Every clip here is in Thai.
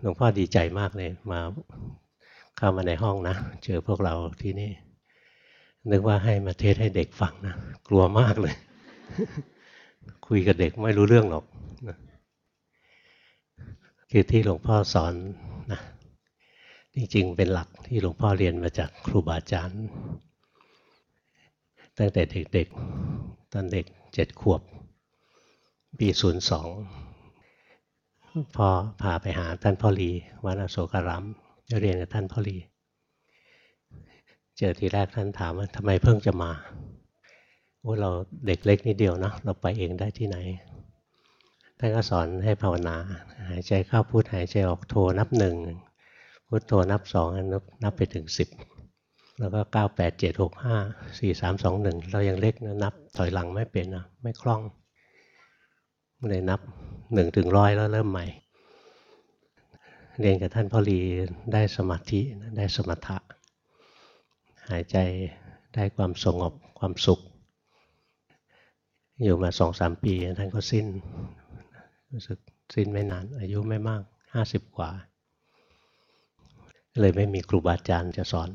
หลวงพ่อดีใจมากเลยมาเข้ามาในห้องนะ เจอพวกเราที่นี่ นึกว่าให้มาเทศให้เด็กฟังนะ กลัวมากเลย คุยกับเด็กไม่รู้เรื่องหรอกนะคือที่หลวงพ่อสอนนะจริงๆเป็นหลักที่หลวงพ่อเรียนมาจากครูบาอาจารย์ตั้งแต่เด็กๆตอนเด็กเจ็ดขวบ ปีศูนย์สอง พอพาไปหาท่านพ่อลีวัดอโศการามเรียนกับท่านพ่อลีเจอทีแรกท่านถามว่าทำไมเพิ่งจะมาโอ้เราเด็กเล็กนิดเดียวนะเราไปเองได้ที่ไหนท่านก็สอนให้ภาวนา หายใจเข้าพุทหายใจออกโทนับหนึ่งพุทโทนับสองนับนับไปถึงสิบแล้วก็เก้าแปดเจ็ดหกห้าสี่สามสองหนึ่งเรายังเล็กนะนับถอยหลังไม่เป็นนะไม่คล่องเลยนับ หนึ่งถึงร้อยแล้วเริ่มใหม่ เรียนกับท่านพ่อรีได้สมาธิได้สมถะ หายใจได้ความสงบความสุข อยู่มาสองสามปีท่านก็สิ้นรู้สึกสิ้นไม่นาน อายุไม่มากห้าสิบกว่า เลยไม่มีครูบาอาจารย์จะสอน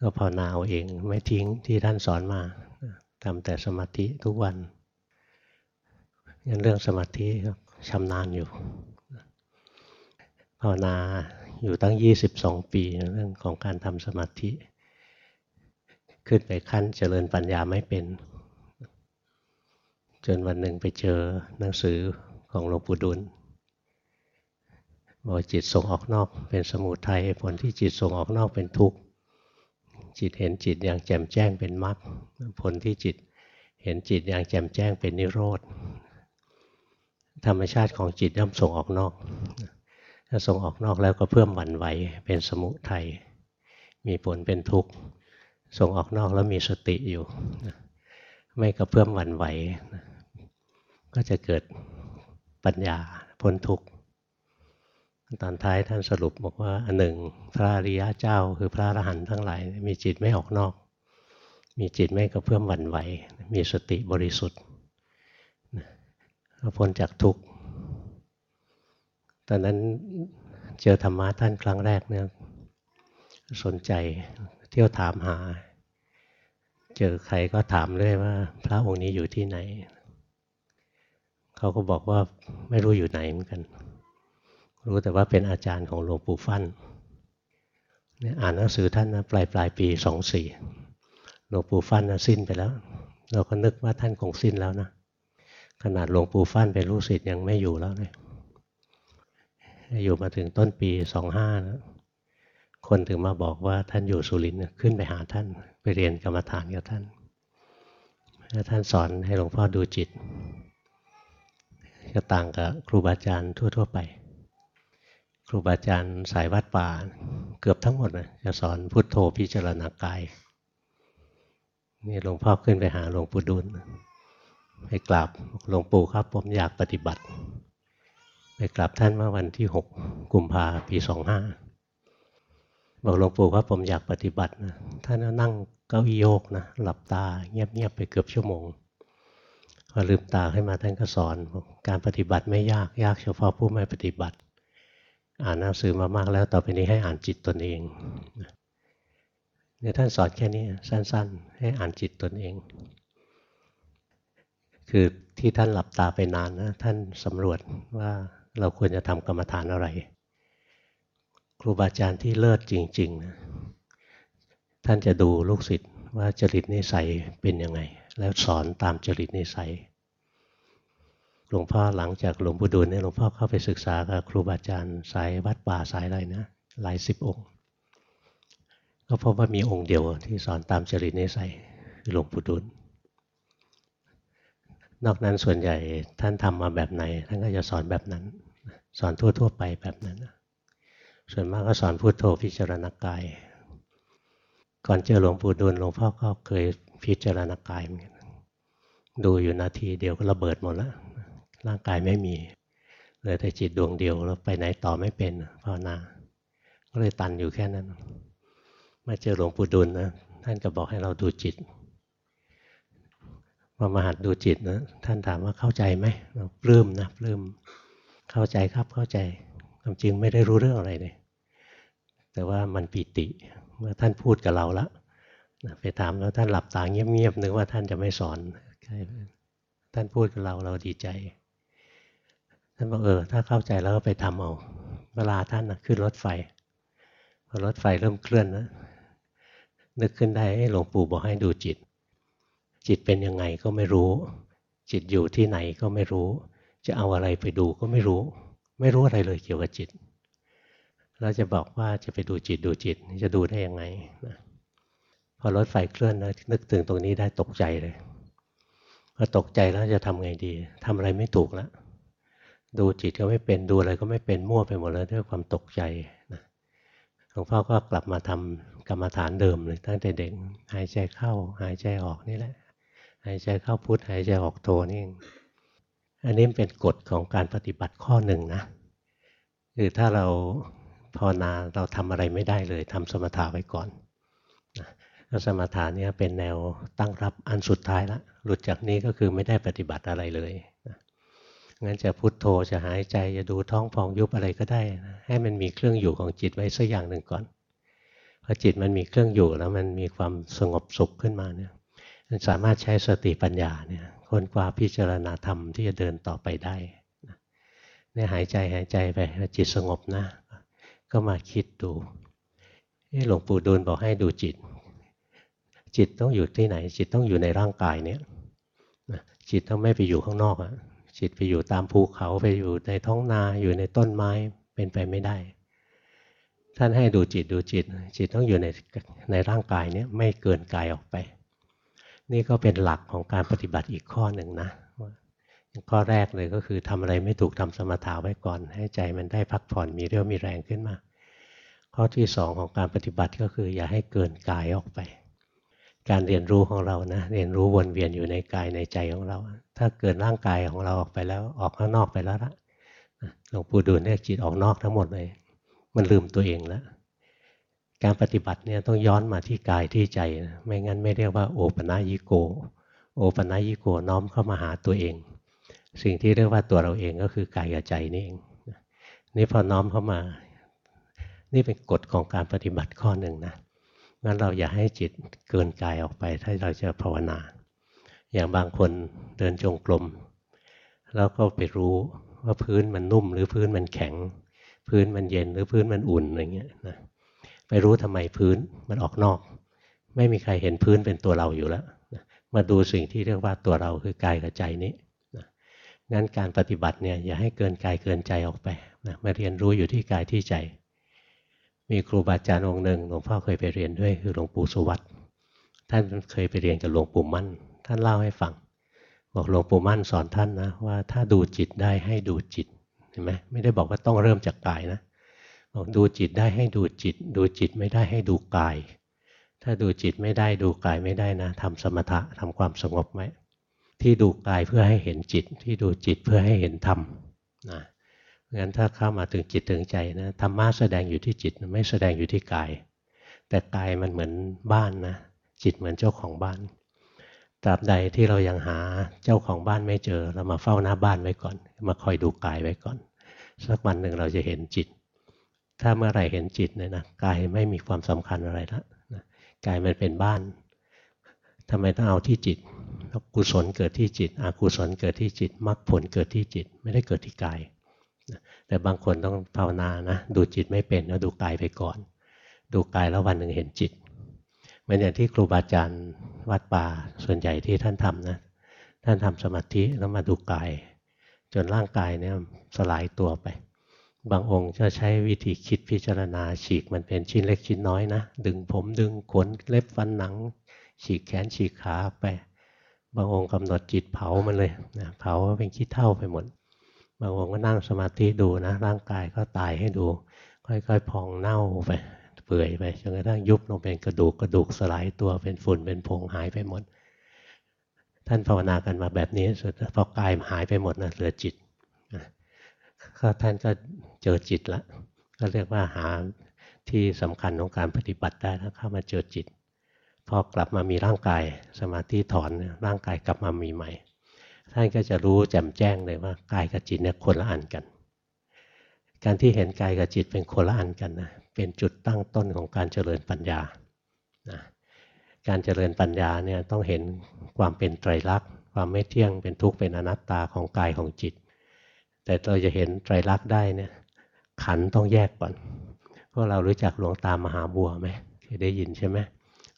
ก็ภาวนาเอาเองไม่ทิ้งที่ท่านสอนมาทำแต่สมาธิทุกวัน งั้นเรื่องสมาธิชำนาญอยู่ภาวนาอยู่ตั้ง 22 ปีเรื่องของการทำสมาธิ ขึ้นไปขั้นเจริญปัญญาไม่เป็น จนวันหนึ่งไปเจอหนังสือของหลวงปู่ดุลบอกจิตส่งออกนอกเป็นสมุทัยผลที่จิตส่งออกนอกเป็นทุกข์จิตเห็นจิตอย่างแจ่มแจ้งเป็นมรรคผลที่จิตเห็นจิตอย่างแจ่มแจ้งเป็นนิโรธ ธรรมชาติของจิตย่อมส่งออกนอก ถ้าส่งออกนอกแล้วก็เพิ่มหวั่นไหวเป็นสมุทัย มีผลเป็นทุกข์ ส่งออกนอกแล้วมีสติอยู่ ไม่กระเพื่อมหวั่นไหว ก็จะเกิดปัญญาพ้นทุกข์ ตอนท้ายท่านสรุปบอกว่าอันหนึ่งพระอริยะเจ้าคือพระอรหันต์ทั้งหลาย มีจิตไม่ออกนอก มีจิตไม่กระเพื่อมหวั่นไหว มีสติบริสุทธิ์ พ้นจากทุกข์ ตอนนั้นเจอธรรมะท่านครั้งแรกเนี่ยสนใจเที่ยวถามหา เจอใครก็ถามเลยว่า พระองค์นี้อยู่ที่ไหน เขาก็บอกว่าไม่รู้อยู่ไหนเหมือนกัน รู้แต่ว่าเป็นอาจารย์ของหลวงปู่ฟั่นเนี่ยอ่านหนังสือท่านนะปลายปลายปีสองสี่หลวงปู่ฟั่นนะสิ้นไปแล้ว เราก็นึกว่าท่านคงสิ้นแล้วนะ ขนาดหลวงปู่ฟั่นเป็นลูกศิษย์ยังไม่อยู่แล้วเลยอยู่มาถึงต้นปีสองห้านะคนถึงมาบอกว่าท่านอยู่สุรินทร์ขึ้นไปหาท่าน ไปเรียนกรรมฐานกับท่านแล้วท่านสอนให้หลวงพ่อดูจิตก็ต่างกับครูบาอาจารย์ทั่ว ๆ ไป ครูบาอาจารย์สายวัดป่าเกือบทั้งหมดนะจะสอนพุทโธพิจารณากายนี่หลวงพ่อขึ้นไปหาหลวงปู่ดุล ไปกราบหลวงปู่ครับ ผมอยากปฏิบัติ ไปกราบท่านเมื่อวันที่หกกุมภาปีสองห้าบอกหลวงปู่ครับผมอยากปฏิบัตินะท่านนั่งเก้าอี้โยกนะหลับตาเงียบๆไปเกือบชั่วโมงพอลืมตาขึ้นมาท่านก็สอนการปฏิบัติไม่ยากยากเฉพาะผู้ไม่ปฏิบัติ อ่านหนังสือมามากแล้วต่อไปนี้ให้อ่านจิตตนเองเนี่ยท่านสอนแค่นี้สั้น ๆ ให้อ่านจิตตนเอง คือที่ท่านหลับตาไปนานนะท่านสำรวจว่าเราควรจะทำกรรมฐานอะไร ครูบาอาจารย์ที่เลิศจริงๆนะท่านจะดูลูกศิษย์ว่าจริตนิสัยเป็นยังไง แล้วสอนตามจริตนิสัยหลวงพ่อหลังจากหลวงปู่ดูลเนี่ยหลวงพ่อเข้าไปศึกษากับครูบาอาจารย์สายวัดป่าสายอะไรนะหลายสิบองค์ ก็พบว่ามีองค์เดียวที่สอนตามจริตนิสัยคือหลวงปู่ดูล นอกนั้นส่วนใหญ่ท่านทำมาแบบไหน ท่านก็จะสอนแบบนั้น สอนทั่ว ๆ ไปแบบนั้น ส่วนมากก็สอนพุโทโธพิจารณากาย ก่อนเจอหลวงปู่ดูลหลวงพ่อก็เคยพิจารณากายเหมือนกันดูอยู่นาทีเดียวก็ระเบิดหมดแล้วร่างกายไม่มีเหลือแต่จิตดวงเดียวแล้วไปไหนต่อไม่เป็นภาวนา ก็เลยตันอยู่แค่นั้น มาเจอหลวงปู่ดูลนะท่านก็บอกให้เราดูจิต พอมาหัดดูจิตนะท่านถามว่าเข้าใจไหมเราปลื้มนะปลื้มเข้าใจครับเข้าใจความจริงไม่ได้รู้เรื่องอะไรเลยแต่ว่ามันปีติเมื่อท่านพูดกับเราแล้วไปถามแล้วท่านหลับตาเงียบๆนึกว่าท่านจะไม่สอนท่านพูดกับเราเราดีใจ ท่านบอกเออถ้าเข้าใจแล้วก็ไปทำเอาเวลาท่านนะขึ้นรถไฟพอรถไฟเริ่มเคลื่อนนะนึกขึ้นได้หลวงปู่บอกให้ดูจิต จิตเป็นยังไงก็ไม่รู้ จิตอยู่ที่ไหนก็ไม่รู้ จะเอาอะไรไปดูก็ไม่รู้ ไม่รู้อะไรเลยเกี่ยวกับจิตเราจะบอกว่าจะไปดูจิตดูจิตจะดูได้ยังไงนะพอรถไฟเคลื่อนนะนึกถึงตรงนี้ได้ตกใจเลยพอตกใจแล้วจะทำไงดี ทำอะไรไม่ถูกแล้วดูจิตก็ไม่เป็นดูอะไรก็ไม่เป็นมั่วไปหมดแล้วด้วยความตกใจนะหลวงพ่อก็กลับมาทำกรรมฐานเดิมเลยตั้งแต่เด็กหายใจเข้าหายใจออกนี่แหละ หายใจเข้าพุทหายใจออกโทนี่เองอันนี้เป็นกฎของการปฏิบัติข้อหนึ่งนะคือถ้าเราภาวนาเราทำอะไรไม่ได้เลยทำสมถะไว้ก่อนแล้วสมถะเนี่ยเป็นแนวตั้งรับอันสุดท้ายละหลุดจากนี้ก็คือไม่ได้ปฏิบัติอะไรเลยนะงั้นจะพุโทโธจะหายใจจะดูท้องพองยุบอะไรก็ได้นะให้มันมีเครื่องอยู่ของจิตไว้สักอย่างหนึ่งก่อนพอจิตมันมีเครื่องอยู่แล้วมันมีความสงบสุขขึ้นมาเนี่ย สามารถใช้สติปัญญาเนี่ยค้นคว้าพิจารณาธรรมที่จะเดินต่อไปได้เนี่ยหายใจหายใจไปจิตสงบนะ ก็มาคิดดูหลวงปู่ดูลบอกให้ดูจิต จิตต้องอยู่ที่ไหน จิตต้องอยู่ในร่างกายเนี่ยจิตต้องไม่ไปอยู่ข้างนอกอะจิตไปอยู่ตามภูเขาไปอยู่ในท้องนาอยู่ในต้นไม้เป็นไปไม่ได้ ท่านให้ดูจิตดูจิต จิตต้องอยู่ในในร่างกายเนี่ยไม่เกินกายออกไป นี่ก็เป็นหลักของการปฏิบัติอีกข้อหนึ่งนะข้อแรกเลยก็คือทำอะไรไม่ถูกทำสมถะไว้ก่อน ให้ใจมันได้พักผ่อนมีเรี่ยวมีแรงขึ้นมา ข้อที่สองของการปฏิบัติก็คือ อย่าให้เกินกายออกไป การเรียนรู้ของเรานะ เรียนรู้วนเวียนอยู่ในกายในใจของเรา ถ้าเกินร่างกายของเราออกไปแล้วออกข้างนอกไปแล้วละหลวงปู่ดูลเรียจิตออกนอกทั้งหมดเลย มันลืมตัวเองแล้ว การปฏิบัติเนี่ยต้องย้อนมาที่กายที่ใจนะไม่งั้นไม่เรียกว่าโอปนายิโก โอปนายิโกน้อมเข้ามาหาตัวเอง สิ่งที่เรียกว่าตัวเราเองก็คือกายกับใจนี่เองนี่พอน้อมเข้ามา นี่เป็นกฎของการปฏิบัติข้อหนึ่งนะงั้นเราอย่าให้จิตเกินกายออกไปถ้าเราจะภาวนา อย่างบางคนเดินจงกรมแล้วก็ไปรู้ว่าพื้นมันนุ่มหรือพื้นมันแข็ง พื้นมันเย็นหรือพื้นมันอุ่นอะไรเงี้ยนะ ไปรู้ทำไมพื้นมันออกนอก ไม่มีใครเห็นพื้นเป็นตัวเราอยู่แล้วมาดูสิ่งที่เรียกว่าตัวเราคือกายกับใจนี้งั้นการปฏิบัติเนี่ยอย่าให้เกินกายเกินใจออกไปนะมาเรียนรู้อยู่ที่กายที่ใจ มีครูบาอาจารย์องค์หนึ่งหลวงพ่อเคยไปเรียนด้วยคือหลวงปู่สุวัตท่านเคยไปเรียนกับหลวงปู่มั่น ท่านเล่าให้ฟัง บอกหลวงปู่มั่นสอนท่านนะว่าถ้าดูจิตได้ให้ดูจิตเห็นไหมไม่ได้บอกว่าต้องเริ่มจากกายนะ บอกดูจิตได้ให้ดูจิต ดูจิตไม่ได้ให้ดูกาย ถ้าดูจิตไม่ได้ดูกายไม่ได้นะทำสมถะทำความสงบไหมที่ดูกายเพื่อให้เห็นจิต ที่ดูจิตเพื่อให้เห็นธรรมนะงั้นถ้าเข้ามาถึงจิตถึงใจนะธรรมะแสดงอยู่ที่จิตไม่แสดงอยู่ที่กาย แต่กายมันเหมือนบ้านนะจิตเหมือนเจ้าของบ้านตราบใดที่เรายังหาเจ้าของบ้านไม่เจอ เรามาเฝ้าหน้าบ้านไว้ก่อน มาคอยดูกายไว้ก่อน สักวันหนึ่งเราจะเห็นจิต ถ้าเมื่อไหร่เห็นจิตเนี่ยนะกายไม่มีความสำคัญอะไรละกายมันเป็นบ้านทำไมต้องเอาที่จิตกุศลเกิดที่จิตอกุศลเกิดที่จิตมรรคผลเกิดที่จิตไม่ได้เกิดที่กายแต่บางคนต้องภาวนานะดูจิตไม่เป็นแล้วดูกายไปก่อน ดูกายแล้ววันหนึ่งเห็นจิตเหมือนอย่างที่ครูบาอาจารย์วัดป่าส่วนใหญ่ที่ท่านทำนะท่านทำสมาธิแล้วมาดูกาย จนร่างกายเนี่ยสลายตัวไป บางองค์จะใช้วิธีคิดพิจารณาฉีกมันเป็นชิ้นเล็กชิ้นน้อยนะ ดึงผมดึงขนเล็บฟันหนัง ฉีกแขนฉีกขาไป บางองค์กำหนดจิตเผามันเลยนะเผาเป็นขี้เท่าไปหมด บางองค์ก็นั่งสมาธิดูนะร่างกายก็ตายให้ดู ค่อยๆพองเน่าไปเปื่อยไปจนกระทั่งยุบลงเป็นกระดูกกระดูกสลายตัวเป็นฝุ่นเป็นผงหายไปหมด ท่านภาวนากันมาแบบนี้สุดพอกายหายไปหมดนะเหลือจิต ก็ท่านก็เจอจิตละ ก็เรียกว่าหาที่สำคัญของการปฏิบัติได้แล้วเข้ามาเจอจิต พอกลับมามีร่างกายสมาธิถอนร่างกายกลับมามีใหม่ ท่านก็จะรู้แจ่มแจ้งเลยว่ากายกับจิตเนี่ยคนละอันกัน การที่เห็นกายกับจิตเป็นคนละอันกันนะเป็นจุดตั้งต้นของการเจริญปัญญานะการเจริญปัญญาเนี่ยต้องเห็นความเป็นไตรลักษณ์ ความไม่เที่ยงเป็นทุกข์เป็นอนัตตาของกายของจิต แต่เราจะเห็นไตรลักษณ์ได้เนี่ย ขันต้องแยกก่อนพวกเรารู้จักหลวงตามหาบัวไหมเคยได้ยินใช่ไหม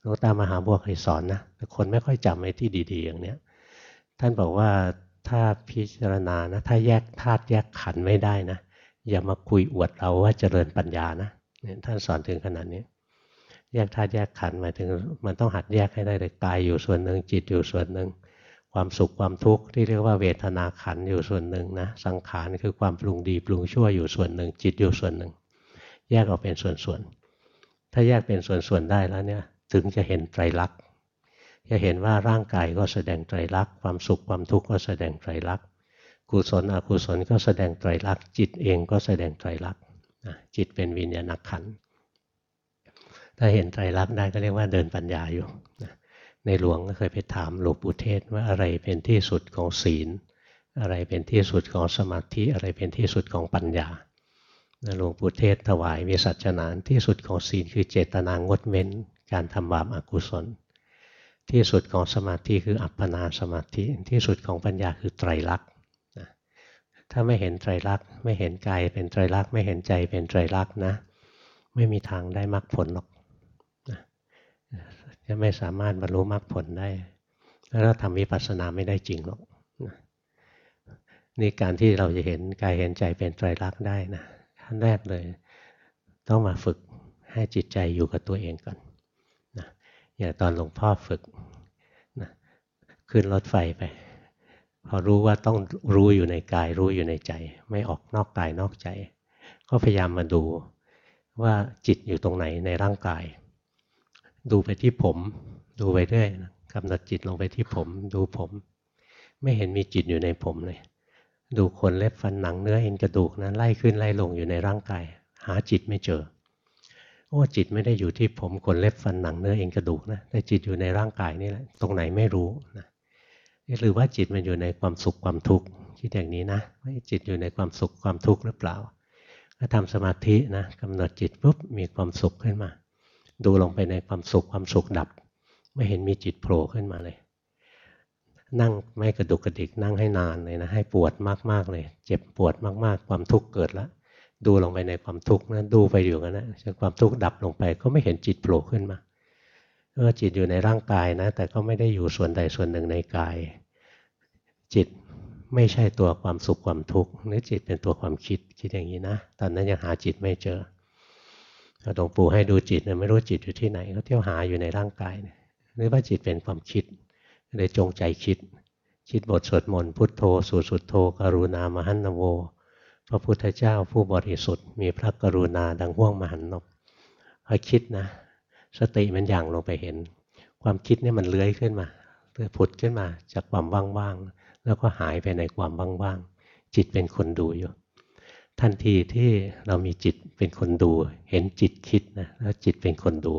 หลวงตามหาบัวเคยสอนนะแต่คนไม่ค่อยจำไอ้ที่ดี ๆ อย่างเนี้ยท่านบอกว่าถ้าพิจารณานะ ถ้าแยกธาตุแยกขันไม่ได้นะ อย่ามาคุยอวดเราว่าเจริญปัญญานะเนี่ยท่านสอนถึงขนาดนี้ แยกธาตุแยกขันหมายถึงมันต้องหัดแยกให้ได้เลยกายอยู่ส่วนหนึ่งจิตอยู่ส่วนหนึ่ง ความสุขความทุกข์ที่เรียกว่าเวทนาขันอยู่ส่วนหนึ่งนะสังขารคือความปรุงดีปรุงชั่วอยู่ส่วนหนึ่ง จิตอยู่ส่วนหนึ่ง แยกออกเป็นส่วนๆถ้าแยกเป็นส่วนๆได้แล้วเนี่ยถึงจะเห็นไตรลักษณ์จะเห็นว่าร่างกายก็แสดงไตรลักษณ์ความสุขความทุกข์ก็แสดงไตรลักษณ์กุศลอกุศลก็แสดงไตรลักษณ์จิตเองก็แสดงไตรลักษณ์จิตเป็นวิญญาณขันธ์ถ้าเห็นไตรลักษณ์ได้ก็เรียกว่าเดินปัญญาอยู่ ในหลวงก็เคยไปถามหลวงปู่เทศว่าอะไรเป็นที่สุดของศีล อะไรเป็นที่สุดของสมาธิอะไรเป็นที่สุดของปัญญาหลวงปู่เทศถวายวิสัชนานที่สุดของศีลคือเจตนางดเว้น การทำบาปอกุศล ที่สุดของสมาธิคืออัปปนาสมาธิที่สุดของปัญญาคือไตรลักษณ์ถ้าไม่เห็นไตรลักษณ์ไม่เห็นกายเป็นไตรลักษณ์ไม่เห็นใจเป็นไตรลักษณ์นะ ไม่มีทางได้มรรคผลหรอก จะไม่สามารถบรรลุมรรคผลได้ แล้วทำวิปัสสนาไม่ได้จริงหรอกนี่การที่เราจะเห็นกายเห็นใจเป็นไตรลักษณ์ได้นะขั้นแรกเลย ต้องมาฝึกให้จิตใจอยู่กับตัวเองก่อนนะอย่างตอนหลวงพ่อฝึกนะขึ้นรถไฟไป พอรู้ว่าต้องรู้อยู่ในกายรู้อยู่ในใจ ไม่ออกนอกกายนอกใจ ก็พยายามมาดูว่าจิตอยู่ตรงไหนในร่างกาย ดูไปที่ผม ดูไปเรื่อยกำหนดจิตลงไปที่ผม ดูผม ไม่เห็นมีจิตอยู่ในผมเลย ดูขนเล็บฟันหนังเนื้อเอ็นกระดูกนะไล่ขึ้นไล่ลงอยู่ในร่างกาย หาจิตไม่เจอโอ้จิตไม่ได้อยู่ที่ผมขนเล็บฟันหนังเนื้อเอ็นกระดูกนะแต่จิตอยู่ในร่างกายนี่แหละตรงไหนไม่รู้นะหรือว่าจิตมันอยู่ในความสุขความทุกข์คิดอย่างนี้นะว่าจิตอยู่ในความสุขความทุกข์หรือเปล่าก็ทำสมาธินะกำหนดจิตปุ๊บมีความสุขขึ้นมา ดูลงไปในความสุขความสุขดับ ไม่เห็นมีจิตโผล่ขึ้นมาเลย นั่งไม่กระดุกกระดิกนั่งให้นานเลยนะให้ปวดมากๆเลย เจ็บปวดมากๆ ความทุกข์เกิดแล้วดูลงไปในความทุกข์นะดูไปอยู่กันนะจนความทุกข์ดับลงไปก็ไม่เห็นจิตโผล่ขึ้นมาเออจิตอยู่ในร่างกายนะ แต่ก็ไม่ได้อยู่ส่วนใดส่วนหนึ่งในกาย จิตไม่ใช่ตัวความสุขความทุกข์หรือจิตเป็นตัวความคิดคิดอย่างนี้นะ ตอนนั้นยังหาจิตไม่เจอ หลวงปู่ให้ดูจิตนี่ยไม่รู้จิตอยู่ที่ไหนก็เที่ยวหาอยู่ในร่างกายเนี่ยหรือว่าจิตเป็นความคิดเลยจงใจคิด คิดบทสวดมนต์พุทโธสุสุดโธกรุณามหันนโว พระพุทธเจ้าผู้บริสุทธิ์มีพระกรุณาดังห่วงมหันนบพอคิดนะ สติมันย่างลงไปเห็น ความคิดเนี่ยมันเลื้อยขึ้นมาเพื่อผุดขึ้นมาจากความว่างๆแล้วก็หายไปในความว่างๆจิตเป็นคนดูอยู่ ทันทีที่เรามีจิตเป็นคนดู เห็นจิตคิดนะแล้วจิตเป็นคนดู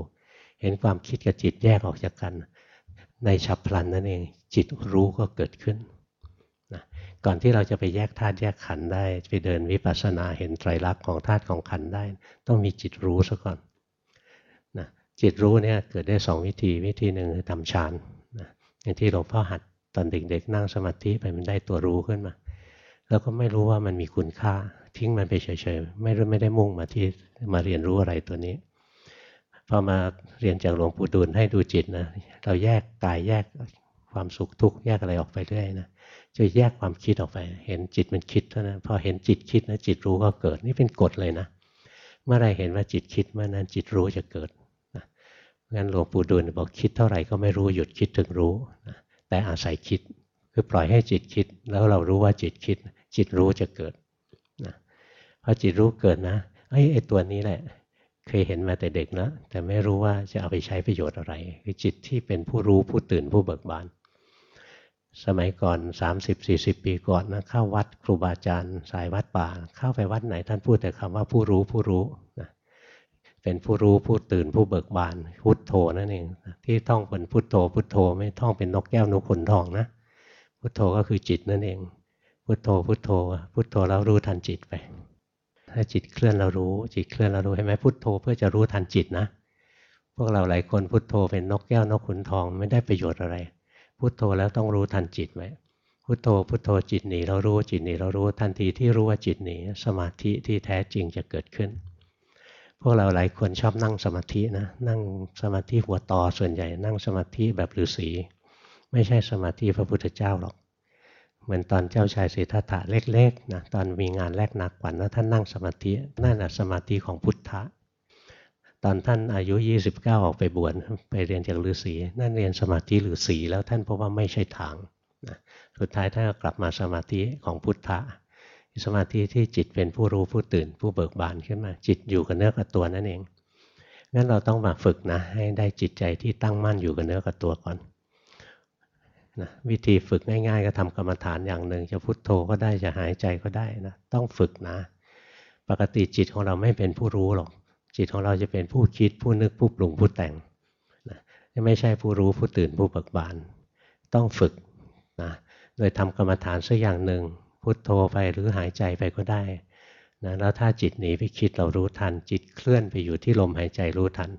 เห็นความคิดกับจิตแยกออกจากกัน ในฉับพลันนั่นเอง จิตรู้ก็เกิดขึ้นนะก่อนที่เราจะไปแยกธาตุแยกขันได้ไปเดินวิปัสสนาเห็นไตรลักษณ์ของธาตุของขันได้ ต้องมีจิตรู้ซะก่อนนะจิตรู้เนี่ยเกิดได้สองวิธีวิธีหนึ่งคือทำฌานนะอย่างที่หลวงพ่อหัดตอนเด็กๆนั่งสมาธิไปมันได้ตัวรู้ขึ้นมา แล้วก็ไม่รู้ว่ามันมีคุณค่า ทิ้งมันไปเฉยๆไม่ไม่ได้มุ่งมาที่มาเรียนรู้อะไรตัวนี้พอมาเรียนจากหลวงปู่ดูลให้ดูจิตนะเราแยกกายแยกความสุขทุกข์แยกอะไรออกไปเรื่อยนะจะแยกความคิดออกไป เห็นจิตมันคิดเท่านั้นพอเห็นจิตคิดนะจิตรู้ก็เกิด นี่เป็นกฎเลยนะ เมื่อไรเห็นว่าจิตคิดเมื่อนั้นจิตรู้จะเกิดนะงั้นหลวงปู่ดูลบอกคิดเท่าไหร่ก็ไม่รู้หยุดคิดถึงรู้นะแต่อาศัยคิด คือปล่อยให้จิตคิด แล้วเรารู้ว่าจิตคิด จิตรู้จะเกิด พอจิตรู้เกิดนะไอ้ไอ้ตัวนี้แหละ เคยเห็นมาแต่เด็กนะแต่ไม่รู้ว่าจะเอาไปใช้ประโยชน์อะไร คือจิตที่เป็นผู้รู้ผู้ตื่นผู้เบิกบานสมัยก่อน 30-40 ปีก่อนนะเข้าวัดครูบาอาจารย์ สายวัดป่า เข้าไปวัดไหนท่านพูดแต่คำว่าผู้รู้ผู้รู้นะเป็นผู้รู้ผู้ตื่นผู้เบิกบานพุทโธนั่นเองที่ท่องเป็นพุทโธพุทโธไม่ท่องเป็นนกแก้วนกขนทองนะพุทโธก็คือจิตนั่นเอง พุทโธพุทโธ พุทโธแล้วรู้ทันจิตไป ถ้าจิตเคลื่อนเรารู้ จิตเคลื่อนเรารู้เห็นไหมพุทโธเพื่อจะรู้ทันจิตนะพวกเราหลายคนพุทโธเป็นนกแก้วนกขุนทองไม่ได้ประโยชน์อะไร พุทโธแล้วต้องรู้ทันจิตไว้พุทโธพุทโธจิตหนีเรารู้จิตหนีเรารู้ทันทีที่รู้ว่าจิตหนีสมาธิที่แท้จริงจะเกิดขึ้น พวกเราหลายคนชอบนั่งสมาธินะนั่งสมาธิหัวต่อส่วนใหญ่ นั่งสมาธิแบบฤาษีไม่ใช่สมาธิพระพุทธเจ้าหรอก เหมือนตอนเจ้าชายสิทธัตถะเล็กๆนะตอนมีงานแรกนักกว่านะท่านนั่งสมาธินั่นสมาธิของพุทธะตอนท่านอายุ 29 ออกไปบวชไปเรียนจากฤาษีนั่นเรียนสมาธิฤาษีแล้วท่านพบว่าไม่ใช่ทางนะสุดท้ายท่านก็กลับมาสมาธิของพุทธะสมาธิที่จิตเป็นผู้รู้ผู้ตื่น ผู้เบิกบานขึ้นมา จิตอยู่กับเนื้อกับตัวนั่นเองงั้นเราต้องมาฝึกนะให้ได้จิตใจที่ตั้งมั่นอยู่กับเนื้อกับตัวก่อน นะวิธีฝึกง่าย ๆ ก็ทำกรรมฐานอย่างหนึ่ง จะพุโทโธก็ได้จะหายใจก็ได้นะต้องฝึกนะ ปกติจิตของเราไม่เป็นผู้รู้หรอก จิตของเราจะเป็นผู้คิดผู้นึกผู้ปรุงผู้แต่งนะไม่ใช่ผู้รู้ผู้ตื่นผู้เบิกบาน ต้องฝึกนะโดยทำกรรมฐานสักอย่างหนึ่งพุโทโธไปหรือหายใจไปก็ได้นะแล้วถ้าจิตหนีไปคิดเรารู้ทัน จิตเคลื่อนไปอยู่ที่ลมหายใจรู้ทัน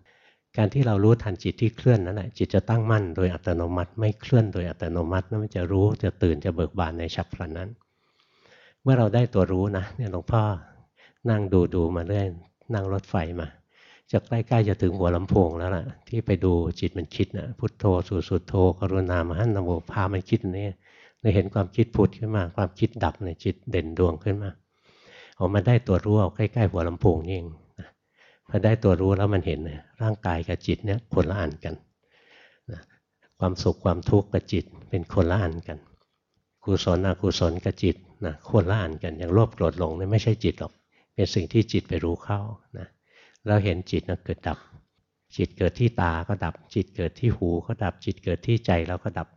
การที่เรารู้ทันจิตที่เคลื่อนนั้นแหละจิตจะตั้งมั่นโดยอัตโนมัติ ไม่เคลื่อนโดยอัตโนมัตินั่นมันจะรู้จะตื่นจะเบิกบานในฉับพลันนั้น เมื่อเราได้ตัวรู้นะเนี่ยหลวงพ่อนั่งดูดูมาเรื่อยนั่งรถไฟมาจะใกล้ๆจะถึงหัวลำโพงแล้วล่ะ ที่ไปดูจิตมันคิดนะพุทโธสุสุโธกรุณามหันนโมพามันคิดนี่เราเห็นความคิดพุทขึ้นมา ความคิดดับในจิตเด่นดวงขึ้นมาออกมาได้ตัวรู้เอาใกล้ๆหัวลำโพงนี่เอง พอได้ตัวรู้แล้วมันเห็นนร่างกายกับจิตเนี่ยคนละอันกันนะความสุขความทุกข์กับจิตเป็นคนละอันกันกุศลอกุศลกับจิตนะคนละอันกันอย่างโลภโกรธหลงนี่ไม่ใช่จิตหรอกเป็นสิ่งที่จิตไปรู้เข้านะเราเห็นจิตนะเกิดดับ จิตเกิดที่ตาก็ดับ จิตเกิดที่หูก็ดับ จิตเกิดที่ใจเราก็ดับ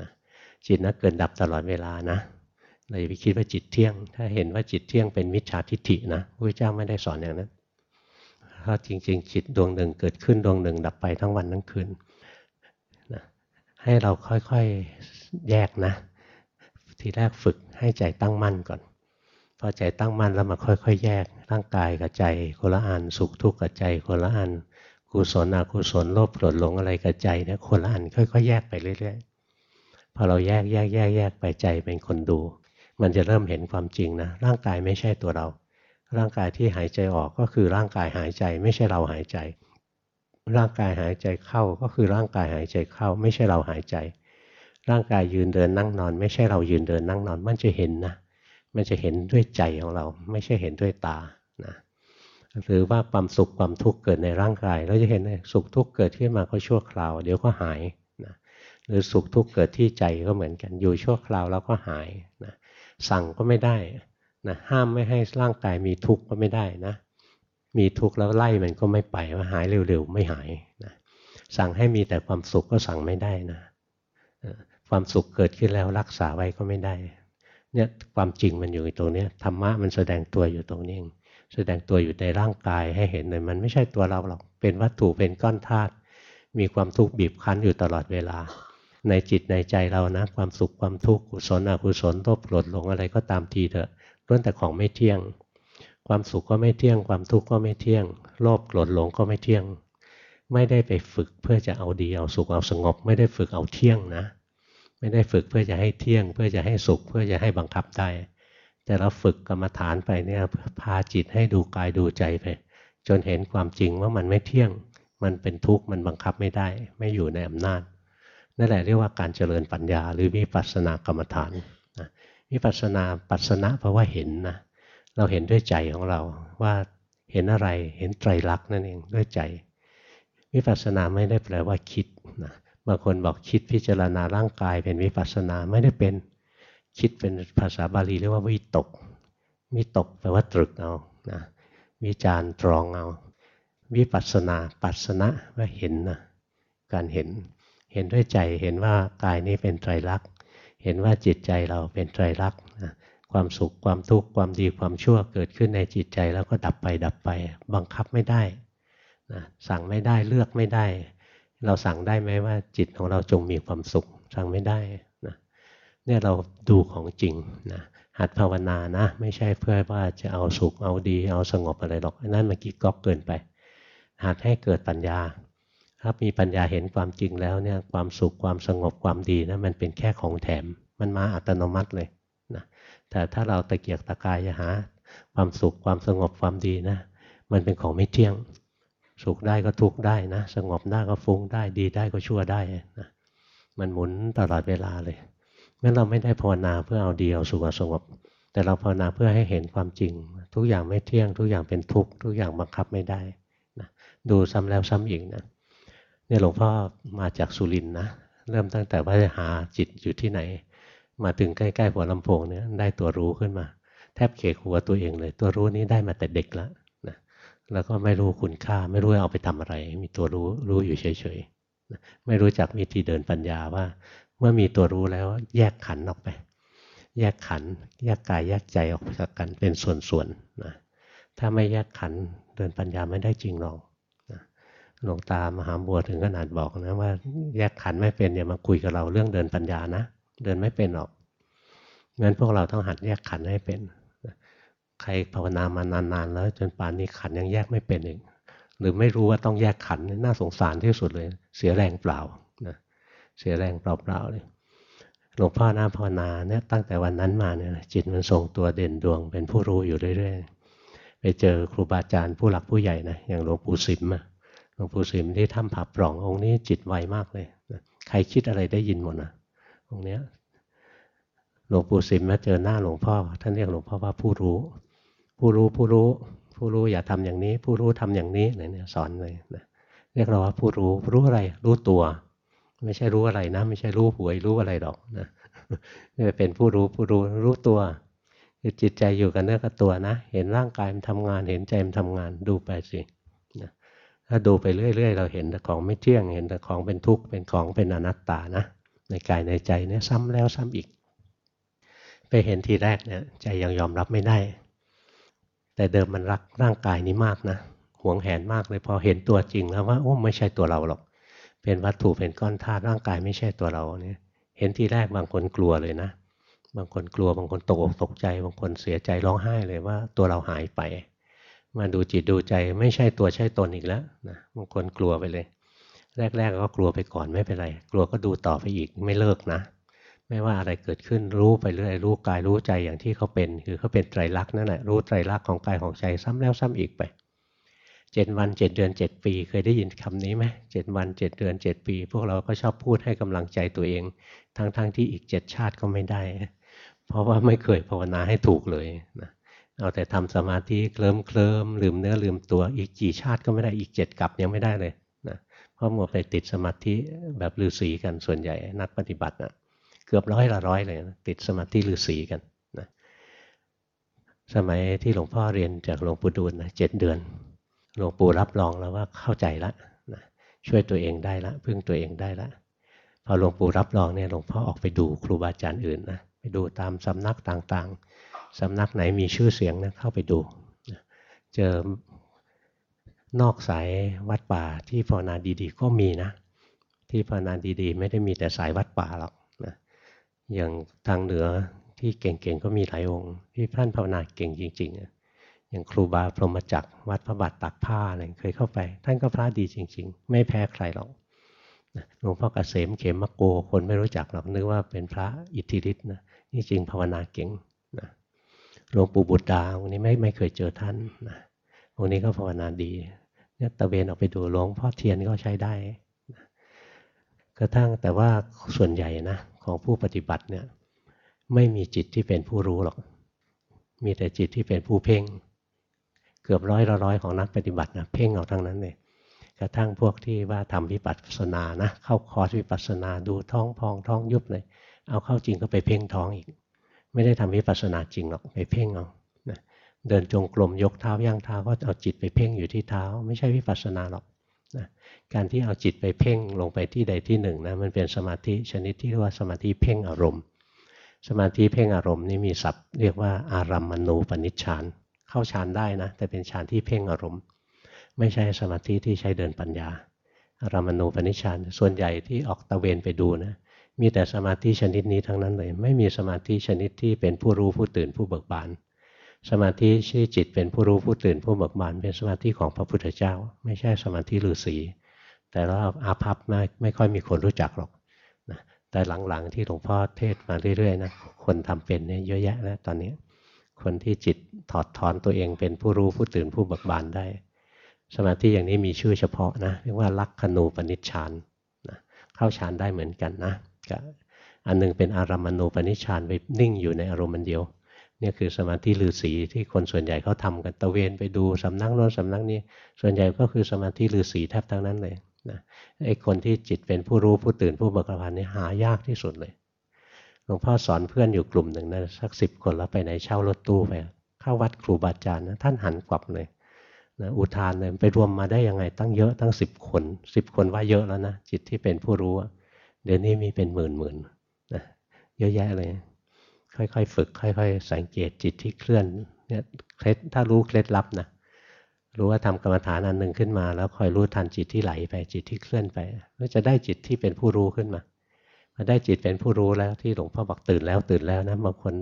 นะจิตนะเกิดดับตลอดเวลานะเราอย่าไปคิดว่าจิตเที่ยง ถ้าเห็นว่าจิตเที่ยงเป็นมิจฉาทิฏฐินะพระเจ้าไม่ได้สอนอย่างนั้น เพราะจริง ๆ จิตดวงหนึ่งเกิดขึ้นดวงหนึ่งดับไปทั้งวันทั้งคืนนะให้เราค่อยๆแยกนะ ทีแรกฝึกให้ใจตั้งมั่นก่อน พอใจตั้งมั่นแล้วมาค่อย ๆ แยกร่างกายกับใจคนละอันสุขทุกข์กับใจคนละอันกุศลอกุศลโลภโกรธหลงอะไรกับใจเนี่ยคนละอันค่อยๆแยกไปเรื่อยๆพอเราแยกแยกแยกแยกไปใจเป็นคนดู มันจะเริ่มเห็นความจริงนะร่างกายไม่ใช่ตัวเรา ร่างกายที่หายใจออกก็คือร่างกายหายใจ ไม่ใช่เราหายใจ ร่างกายหายใจเข้าก็คือร่างกายหายใจเข้า ไม่ใช่เราหายใจ ร่างกายยืนเดินนั่งนอน ไม่ใช่เรายืนเดินนั่งนอน มันจะเห็นนะ มันจะเห็นด้วยใจของเรา ไม่ใช่เห็นด้วยตานะหรือว่าความสุขความทุกข์เกิดในร่างกาย เราจะเห็นเลยสุขทุกข์เกิดขึ้นมาก็ชั่วคราว เดี๋ยวก็หายนะหรือสุขทุกข์เกิดที่ใจก็เหมือนกันอยู่ชั่วคราวแล้วก็หายนะสั่งก็ไม่ได้ นะห้ามไม่ให้ร่างกายมีทุกข์ก็ไม่ได้นะมีทุกข์แล้วไล่มันก็ไม่ไปว่าหายเร็วๆไม่หายนะสั่งให้มีแต่ความสุขก็สั่งไม่ได้นะความสุขเกิดขึ้นแล้วรักษาไว้ก็ไม่ได้เนี่ยความจริงมันอยู่ตรงนี้ธรรมะมันแสดงตัวอยู่ตรงนี้เองแสดงตัวอยู่ในร่างกายให้เห็นเลยมันไม่ใช่ตัวเราหรอกเป็นวัตถุเป็นก้อนธาตุมีความทุกข์บีบคั้นอยู่ตลอดเวลา ในจิตในใจเรานะ ความสุขความทุกข์กุศลอกุศลโลภโกรธหลงอะไรก็ตามทีเถอะ ล้วนแต่ของไม่เที่ยง ความสุขก็ไม่เที่ยง ความทุกข์ก็ไม่เที่ยง โลภโกรธหลงก็ไม่เที่ยง ไม่ได้ไปฝึกเพื่อจะเอาดีเอาสุขเอาสงบ ไม่ได้ฝึกเอาเที่ยงนะ ไม่ได้ฝึกเพื่อจะให้เที่ยง เพื่อจะให้สุขเพื่อจะให้บังคับได้ แต่เราฝึกกรรมฐานไปเนี่ยพาจิตให้ดูกายดูใจไปจนเห็นความจริงว่ามันไม่เที่ยง มันเป็นทุกข์ มันบังคับไม่ได้ ไม่อยู่ในอำนาจ นั่นแหละเรียกว่าการเจริญปัญญาหรือวิปัสสนากรรมฐาน วิปัสสนาปัสสนะเพราะว่าเห็นนะเราเห็นด้วยใจของเราว่าเห็นอะไรเห็นไตรลักษณ์นั่นเองด้วยใจ วิปัสสนาไม่ได้แปลว่าคิดนะบางคนบอกคิดพิจารณาร่างกายเป็นวิปัสสนาไม่ได้เป็นคิดเป็นภาษาบาลีเรียกว่าวิตกวิตกแปลว่าตรึกเอานะวิจารตรองเอา วิปัสสนาปัสสนะว่าเห็นนะการเห็น เห็นด้วยใจเห็นว่ากายนี้เป็นไตรลักษณ์ เห็นว่าจิตใจเราเป็นไตรลักษณ์ความสุขความทุกข์ความดีความชั่วเกิดขึ้นในจิตใจแล้วก็ดับไปดับไป บังคับไม่ได้นะสั่งไม่ได้เลือกไม่ได้ เราสั่งได้ไหมว่าจิตของเราจงมีความสุข สั่งไม่ได้นะเนี่ยเราดูของจริงนะหัดภาวนานะ ไม่ใช่เพื่อว่าจะเอาสุขเอาดี เอาสงบอะไรหรอกนั่นมันกิ๊กก๊อกเกินไป หัดให้เกิดปัญญา ถ้ามีปัญญาเห็นความจริงแล้วเนี่ยความสุขความสงบความดีนะมันเป็นแค่ของแถมมันมาอัตโนมัติเลยนะแต่ถ้าเราตะเกียกตะกายหา ความสุขความสงบความดีนะ มันเป็นของไม่เที่ยง สุขได้ก็ทุกข์ได้นะ สงบได้ก็ฟุ้งได้ดีได้ก็ชั่วได้นะมันหมุนตลอดเวลาเลยงั้นเราไม่ได้ภาวนาเพื่อเอาดีเอาสุขเอาสงบ แต่เราภาวนาเพื่อให้เห็นความจริง ทุกอย่างไม่เที่ยง ทุกอย่างเป็นทุกข์ทุกอย่างบังคับไม่ได้นะดูซ้ำแล้วซ้ำอีกนะ เนี่ยหลวงพ่อมาจากสุรินนะ เริ่มตั้งแต่ว่าจะหาจิตอยู่ที่ไหน มาถึงใกล้ๆหัวลำโพงเนี่ยได้ตัวรู้ขึ้นมา แทบเขกหัวตัวเองเลย ตัวรู้นี้ได้มาแต่เด็กแล้วนะแล้วก็ไม่รู้คุณค่า ไม่รู้เอาไปทำอะไร มีตัวรู้รู้อยู่เฉยๆไม่รู้จักวิธีเดินปัญญาว่า เมื่อมีตัวรู้แล้วแยกขันออกไป แยกขันแยกกายแยกใจออกจากกันเป็นส่วนๆนะถ้าไม่แยกขันเดินปัญญาไม่ได้จริงหรอก หลวงตามหาบัวถึงขนาดบอกนะว่าแยกขันไม่เป็นอย่ามาคุยกับเราเรื่องเดินปัญญานะ เดินไม่เป็นหรอกงั้นพวกเราต้องหัดแยกขันให้เป็น ใครภาวนามานานๆ แล้วจนป่านนี้ขันยังแยกไม่เป็นเองหรือไม่รู้ว่าต้องแยกขันน่าสงสารที่สุดเลย เสียแรงเปล่านะเสียแรงเปล่าๆเลยหลวงพ่อหน้าภาวนาเนี่ยตั้งแต่วันนั้นมาเนี่ยจิตมันทรงตัวเด่นดวงเป็นผู้รู้อยู่เรื่อยๆ ไปเจอครูบาอาจารย์ผู้หลักผู้ใหญ่นะอย่างหลวงปู่สิมอะ ลวงปู่สิมที่ถ้ำผาปล่ององค์นี้จิตไวมากเลยใครคิดอะไรได้ยินหมดนะองค์เนี้ยหลวงปู่สิมมาเจอหน้าหลวงพ่อ ท่านเรียกหลวงพ่อว่าผู้รู้ ผู้รู้ผู้รู้ ผู้รู้อย่าทำอย่างนี้ ผู้รู้ทำอย่างนี้เนี่ยสอนเลยนะเรียกเราว่าผู้รู้รู้อะไร รู้ตัว ไม่ใช่รู้อะไรนะ ไม่ใช่รู้หวยรู้อะไรหรอกนะเป็นผู้รู้ผู้รู้รู้ตัวคือจิตใจอยู่กับเนื้อกับตัวนะ เห็นร่างกายมันทำงาน เห็นใจมันทำงานดูไปสิ ถ้าดูไปเรื่อยๆ เราเห็นแต่ของไม่เที่ยง เห็นแต่ของเป็นทุกข์ เป็นของเป็นอนัตตานะ ในกายในใจเนี่ยซ้ำแล้วซ้ำอีก ไปเห็นทีแรกเนี่ยใจยังยอมรับไม่ได้ แต่เดิมมันรักร่างกายนี้มากนะหวงแหนมากเลยพอเห็นตัวจริงแล้วว่าโอ้ไม่ใช่ตัวเราหรอก เป็นวัตถุเป็นก้อนธาตุร่างกายไม่ใช่ตัวเราเนี่ย เห็นทีแรกบางคนกลัวเลยนะ บางคนกลัวบางคนตกตกใจ บางคนเสียใจร้องไห้เลยว่าตัวเราหายไป มาดูจิตดูใจไม่ใช่ตัวใช่ตนอีกแล้วนะบางคนกลัวไปเลย แรก ๆ ก็กลัวไปก่อนไม่เป็นไร กลัวก็ดูต่อไปอีกไม่เลิกนะ ไม่ว่าอะไรเกิดขึ้นรู้ไปเรื่อยรู้กายรู้ใจอย่างที่เขาเป็น คือเขาเป็นไตรลักษณ์นั่นแหละรู้ไตรลักษณ์ของกายของใจซ้ำแล้วซ้ำอีกไปเจ็ดวันเจ็ดเดือนเจ็ดปี เคยได้ยินคำนี้ไหมเจ็ดวันเจ็ดเดือนเจ็ดปี พวกเราก็ชอบพูดให้กำลังใจตัวเอง ทั้งๆทที่อีกเจ็ดชาติก็ไม่ได้ เพราะว่าไม่เคยภาวนาให้ถูกเลยนะ เอาแต่ทำสมาธิเคลิ้มเคลิมลืมเนื้อลืมตัวอีกกี่ชาติก็ไม่ได้อีกเจ็ดกับยังไม่ได้เลยนะเพราะหมดไปติดสมาธิแบบฤาษีกันส่วนใหญ่นักปฏิบัตินะเกือบร้อยละร้อยเลยนะติดสมาธิฤาษีกันนะสมัยที่หลวงพ่อเรียนจากหลวงปู่ดูลนะเจ็ดเดือนหลวงปู่รับรองแล้วว่าเข้าใจละนะช่วยตัวเองได้ละพึ่งตัวเองได้ละพอหลวงปู่รับรองเนี่ยหลวงพ่อออกไปดูครูบาอาจารย์อื่นนะไปดูตามสำนักต่างๆ สำนักไหนมีชื่อเสียงนะเข้าไปดู เจอนอกสายวัดป่าที่ภาวนาดีๆ ก็มีนะ ที่ภาวนาดีๆ ไม่ได้มีแต่สายวัดป่าหรอกนะอย่างทางเหนือที่เก่งๆก็มีหลายองค์ ที่ท่านภาวนาเก่งจริง ๆ อย่างครูบาพรหมจักรวัดพระบาทตักผ้าอะไรเคยเข้าไป ท่านก็พระดีจริง ๆ ไม่แพ้ใครหรอกหลวงพ่อเกษมเขมมะโกคนไม่รู้จักหรอกนึกว่าเป็นพระอิทธิฤทธิ์นะนี่จริงภาวนาเก่งนะ หลวงปู่บุตรดาองค์นี้ไม่ไม่เคยเจอท่านนะองค์นี้ก็ภาวนาดีเนี่ยตะเวนออกไปดูหลวงพ่อเทียนก็ใช้ได้นะกระทั่งแต่ว่าส่วนใหญ่นะของผู้ปฏิบัติเนี่ยไม่มีจิตที่เป็นผู้รู้หรอก มีแต่จิตที่เป็นผู้เพ่ง เกือบร้อยละร้อยของนักปฏิบัตินะเพ่งเอาทั้งนั้นเลยกระทั่งพวกที่ว่าทำวิปัสสนานะเข้าคอร์สวิปัสสนาดูท้องพองท้องยุบเลย เอาเข้าจริงก็ไปเพ่งท้องอีก ไม่ได้ทำวิปัสสนาจริงหรอกไปเพ่งเอาะเดินจงกรมยกเท้าย่างเท้าก็เอาจิตไปเพ่งอยู่ที่เท้า ไม่ใช่วิปัสสนาหรอกนะการที่เอาจิตไปเพ่งลงไปที่ใดที่หนึ่งนะมันเป็นสมาธิชนิดที่เรียกว่าสมาธิเพ่งอารมณ์ สมาธิเพ่งอารมณ์นี่มีศัพท์เรียกว่าอารัมมณูปนิชฌานเข้าฌานได้นะแต่เป็นฌานที่เพ่งอารมณ์ ไม่ใช่สมาธิที่ใช้เดินปัญญาอารัมมณูปนิชฌานส่วนใหญ่ที่ออกตะเวนไปดูนะ มีแต่สมาธิชนิดนี้ทั้งนั้นเลย ไม่มีสมาธิชนิดที่เป็นผู้รู้ผู้ตื่นผู้เบิกบาน สมาธิชื่อจิตเป็นผู้รู้ผู้ตื่นผู้เบิกบานเป็นสมาธิของพระพุทธเจ้า ไม่ใช่สมาธิฤาษีแต่เราอาภัพไม่ไม่ค่อยมีคนรู้จักหรอกนะแต่หลังๆที่หลวงพ่อเทศมาเรื่อยๆนะคนทำเป็นเนี่ยเยอะแยะแล้วตอนนี้คนที่จิตถอดถอนตัวเองเป็นผู้รู้ผู้ตื่นผู้เบิกบานได้ สมาธิอย่างนี้มีชื่อเฉพาะนะเรียกว่าลักขณูปนิชฌานนะเข้าฌานได้เหมือนกันนะ กับอันนึงเป็นอารามณูปนิชานไปนิ่งอยู่ในอารมณ์เดียวนี่คือสมาธิฤาษีที่คนส่วนใหญ่เขาทากันตะเวนไปดูสำนักโน้นสำนักนี้ ส่วนใหญ่ก็คือสมาธิฤาษีแทบทั้งนั้นเลยนะไอ้คนที่จิตเป็นผู้รู้ผู้ตื่นผู้เบิกบานนี่หายากที่สุดเลยหลวงพ่อสอนเพื่อนอยู่กลุ่มหนึ่งนะสักสิบคนแล้วไปไหนเช่ารถตู้ไปเข้าวัดครูบาอาจารย์นะท่านหันกลับเลยนะอุทานเลยไปรวมมาได้ยังไงตั้งเยอะตั้งสิบคนสิบคนว่าเยอะแล้วนะจิตที่เป็นผู้รู้ เดี๋ยวนี้มีเป็นหมื่นหมื่นนะเยอะแยะเลย ค่อยๆ ฝึก ค่อยๆ สังเกตจิตที่เคลื่อนเนี่ยเคล็ดถ้ารู้เคล็ดลับนะรู้ว่าทำกรรมฐานอันหนึ่งขึ้นมา แล้วคอยรู้ทันจิตที่ไหลไปจิตที่เคลื่อนไปก็จะได้จิตที่เป็นผู้รู้ขึ้นมาพอได้จิตเป็นผู้รู้แล้วที่หลวงพ่อบอกตื่นแล้วตื่นแล้วนะบางคน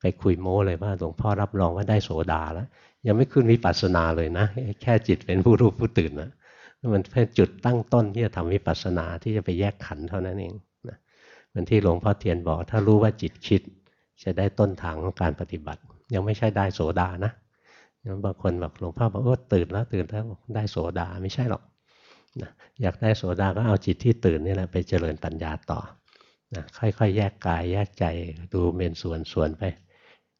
ไปคุยโม้เลยว่าหลวงพ่อรับรองว่าได้โสดาแล้ว ยังไม่ขึ้นวิปัสสนาเลยนะ แค่จิตเป็นผู้รู้ผู้ตื่นนะ มันเพื่อจุดตั้งต้นที่จะทำวิปัสสนาที่จะไปแยกขันเท่านั้นเองนะเหมือนที่หลวงพ่อเทียนบอก ถ้ารู้ว่าจิตคิด จะได้ต้นทางของการปฏิบัติ ยังไม่ใช่ได้โสดานะบางคนแบบหลวงพ่อบอกโอ้ตื่นแล้วตื่นแล้วได้โสดาไม่ใช่หรอกนะอยากได้โสดาก็เอาจิตที่ตื่นนี่แหละไปเจริญปัญญาต่อนะค่อยๆ แยกกายแยกใจดูเมนส่วนส่วนไป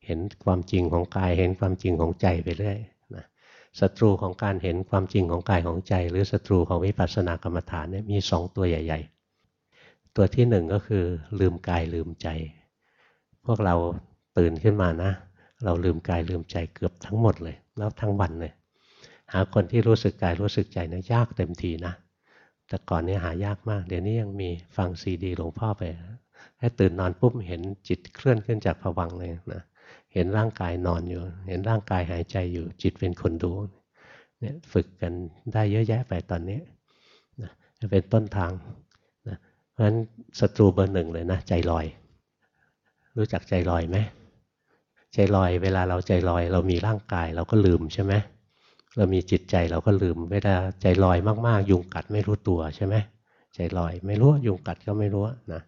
เห็นความจริงของกายเห็นความจริงของใจไปเรื่อย ศัตรูของการเห็นความจริงของกายของใจ หรือศัตรูของวิปัสสนากรรมฐานเนี่ยมีสองตัวใหญ่ ๆ ตัวที่หนึ่งก็คือลืมกายลืมใจ พวกเราตื่นขึ้นมานะ เราลืมกายลืมใจเกือบทั้งหมดเลย แล้วทั้งวันเลยหาคนที่รู้สึกกายรู้สึกใจนะยากเต็มทีนะแต่ก่อนนี้หายากมาก เดี๋ยวนี้ยังมีฟังซีดีหลวงพ่อไปให้ตื่นนอนปุ๊บเห็นจิตเคลื่อนขึ้นจากผวังเลยนะ เห็นร่างกายนอนอยู่ เห็นร่างกายหายใจอยู่ จิตเป็นคนดูเนี่ยฝึกกันได้เยอะแยะไปตอนนี้นะเป็นต้นทางนะเพราะฉะนั้นศัตรูเบอร์หนึ่งเลยนะใจลอย รู้จักใจลอยไหมใจลอย เวลาเราใจลอย เรามีร่างกายเราก็ลืมใช่ไหมเรามีจิตใจเราก็ลืม เวลาใจลอยมากๆ ยุงกัดไม่รู้ตัวใช่ไหมใจลอย ไม่รู้ยุงกัดก็ไม่รู้นะ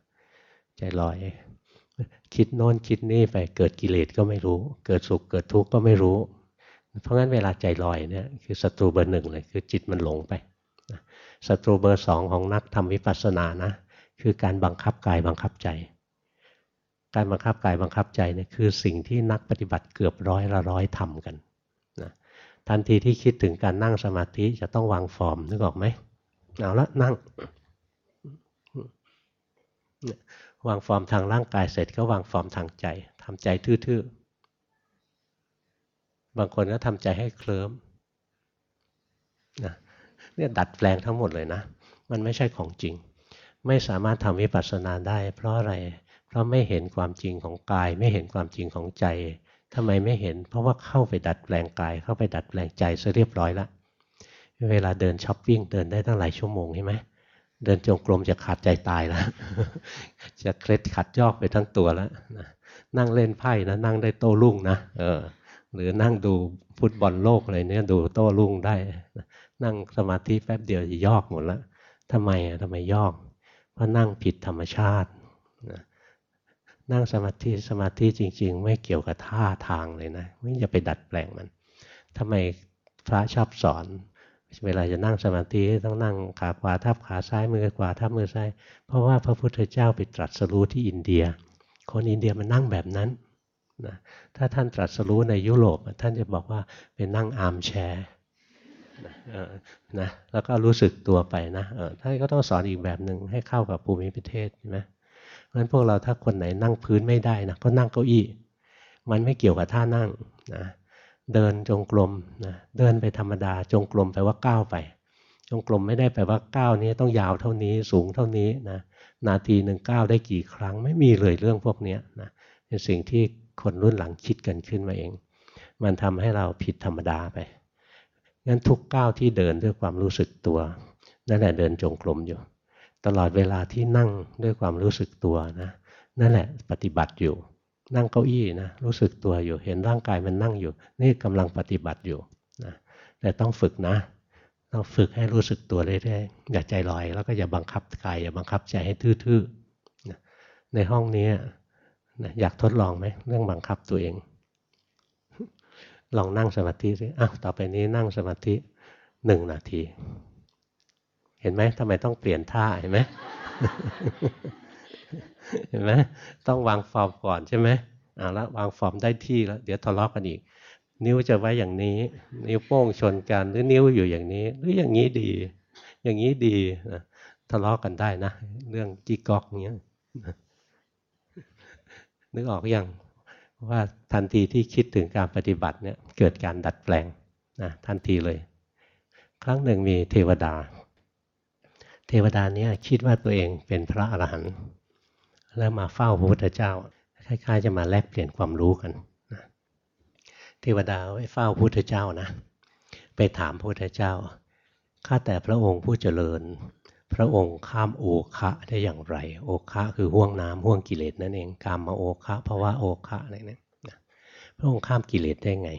ใจลอย คิดโน้นคิดนี่ไปเกิดกิเลสก็ไม่รู้ เกิดสุขเกิดทุกข์ก็ไม่รู้ เพราะงั้นเวลาใจลอยเนี่ยคือศัตรูเบอร์หนึ่งเลยคือจิตมันหลงไปศัตรูเบอร์สองของนักทำวิปัสสนานะคือการบังคับกายบังคับใจ การบังคับกายบังคับใจเนี่ยคือสิ่งที่นักปฏิบัติเกือบร้อยละร้อยทำกันนะทันทีที่คิดถึงการนั่งสมาธิจะต้องวางฟอร์มนึกออกไหมเอาละนั่ง วางฟอร์มทางร่างกายเสร็จก็วางฟอร์มทางใจทำใจทื่อๆ บางคนก็ทำใจให้เคลิ้มนะเนี่ยดัดแปลงทั้งหมดเลยนะ มันไม่ใช่ของจริง ไม่สามารถทำวิปัสสนาได้ เพราะอะไร เพราะไม่เห็นความจริงของกาย ไม่เห็นความจริงของใจทำไมไม่เห็น เพราะว่าเข้าไปดัดแปลงกาย เข้าไปดัดแปลงใจซะเรียบร้อยแล้วเวลาเดินช้อปปิ้งเดินได้ตั้งหลายชั่วโมงใช่ไหม เดินจงกรมจะขาดใจตายแล้ว จะเคล็ดขัดยอกไปทั้งตัวแล้วนั่งเล่นไพ่นะนั่งได้โต้รุ่งนะเออหรือนั่งดูฟุตบอลโลกอะไรเนี่ยดูโต้รุ่งได้ นั่งสมาธิแป๊บเดียวจะยอกหมดแล้วทำไมอะทำไมยอก เพราะนั่งผิดธรรมชาตินั่งสมาธิสมาธิจริง ๆ ไม่เกี่ยวกับท่าทางเลยนะ ไม่จะไปดัดแปลงมันทำไมพระชอบสอน เวลาจะนั่งสมาธิต้องนั่งขาขวาทับขาซ้ายมือขวาทับมือซ้าย เพราะว่าพระพุทธเจ้าไปตรัสรู้ที่อินเดีย คนอินเดียมันนั่งแบบนั้นนะถ้าท่านตรัสรู้ในยุโรปท่านจะบอกว่าเป็นนั่งอาร์มแชร์นะแล้วก็รู้สึกตัวไปนะท่านก็ต้องสอนอีกแบบหนึ่งให้เข้ากับภูมิประเทศใช่ไหมเพราะฉะนั้นพวกเราถ้าคนไหนนั่งพื้นไม่ได้นะก็นั่งเก้าอี้ มันไม่เกี่ยวกับท่านั่งนะ เดินจงกรมนะเดินไปธรรมดาจงกรมแปลว่าก้าวไป จงกรมไม่ได้แปลว่าก้าวนี้ต้องยาวเท่านี้สูงเท่านี้นะนาทีหนึ่งก้าวได้กี่ครั้งไม่มีเลยเรื่องพวกนี้นะเป็นสิ่งที่คนรุ่นหลังคิดกันขึ้นมาเอง มันทำให้เราผิดธรรมดาไปงั้นทุกก้าวที่เดินด้วยความรู้สึกตัวนั่นแหละเดินจงกรมอยู่ ตลอดเวลาที่นั่งด้วยความรู้สึกตัวนะนั่นแหละปฏิบัติอยู่ นั่งเก้าอี้นะรู้สึกตัวอยู่เห็นร่างกายมันนั่งอยู่ นี่กำลังปฏิบัติอยู่นะแต่ต้องฝึกนะ ต้องฝึกให้รู้สึกตัวเรื่อยๆอย่าใจลอย แล้วก็อย่าบังคับกายอย่าบังคับใจให้ทื่อๆนะในห้องนี้นะอยากทดลองไหมเรื่องบังคับตัวเอง ลองนั่งสมาธิสิอ้าวต่อไปนี้นั่งสมาธิหนึ่งนาที เห็นไหมทำไมต้องเปลี่ยนท่าเห็นไหม เห็นไหมต้องวางฟอร์มก่อนใช่ไหมอ่าแล้ววางฟอร์มได้ที่แล้ว เดี๋ยวทะเลาะกันอีก นิ้วจะไว้อย่างนี้ นิ้วโป้งชนกันหรือนิ้วอยู่อย่างนี้ หรืออย่างนี้ดี อย่างนี้ดีทะเลาะกันได้นะ เรื่องจีกอกเงี้ยนึกออกยังว่าทันทีที่คิดถึงการปฏิบัติเนี่ยเกิดการดัดแปลงนะทันทีเลย ครั้งหนึ่งมีเทวดา เทวดาเนี่ยคิดว่าตัวเองเป็นพระอรหันต์ แล้วมาเฝ้าพระพุทธเจ้า คล้ายๆ จะมาแลกเปลี่ยนความรู้กันนะเทวดาไว้เฝ้าพระพุทธเจ้านะ ไปถามพระพุทธเจ้า ข้าแต่พระองค์ผู้เจริญ พระองค์ข้ามโอคะได้อย่างไร โอคะคือห่วงน้ำห่วงกิเลสนั่นเองกามมาโอคะเพราะว่าโอคะอะไรนี่นะพระองค์ข้ามกิเลสได้ไง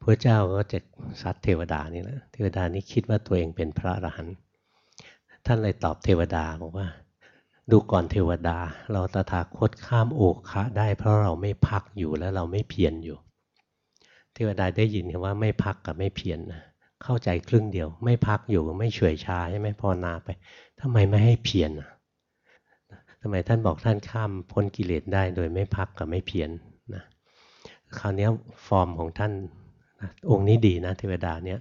พระเจ้าก็จะซัดเทวดานี่แหละเทวดานี้คิดว่าตัวเองเป็นพระอรหันต์ท่านเลยตอบเทวดาบอกว่า ดูก่อนเทวดา เราตถาคตข้ามโอคะได้เพราะเราไม่พักอยู่และเราไม่เพียรอยู่ เทวดาได้ยินคำว่าไม่พักกับไม่เพียรนะเข้าใจครึ่งเดียว ไม่พักอยู่ไม่เฉยชาใช่ไหมพอนาไปทำไมไม่ให้เพียรนะทำไมท่านบอกท่านข้ามพ้นกิเลสได้โดยไม่พักกับไม่เพียรนะคราวนี้ฟอร์มของท่านองค์นี้ดีนะเทวดาเนี้ย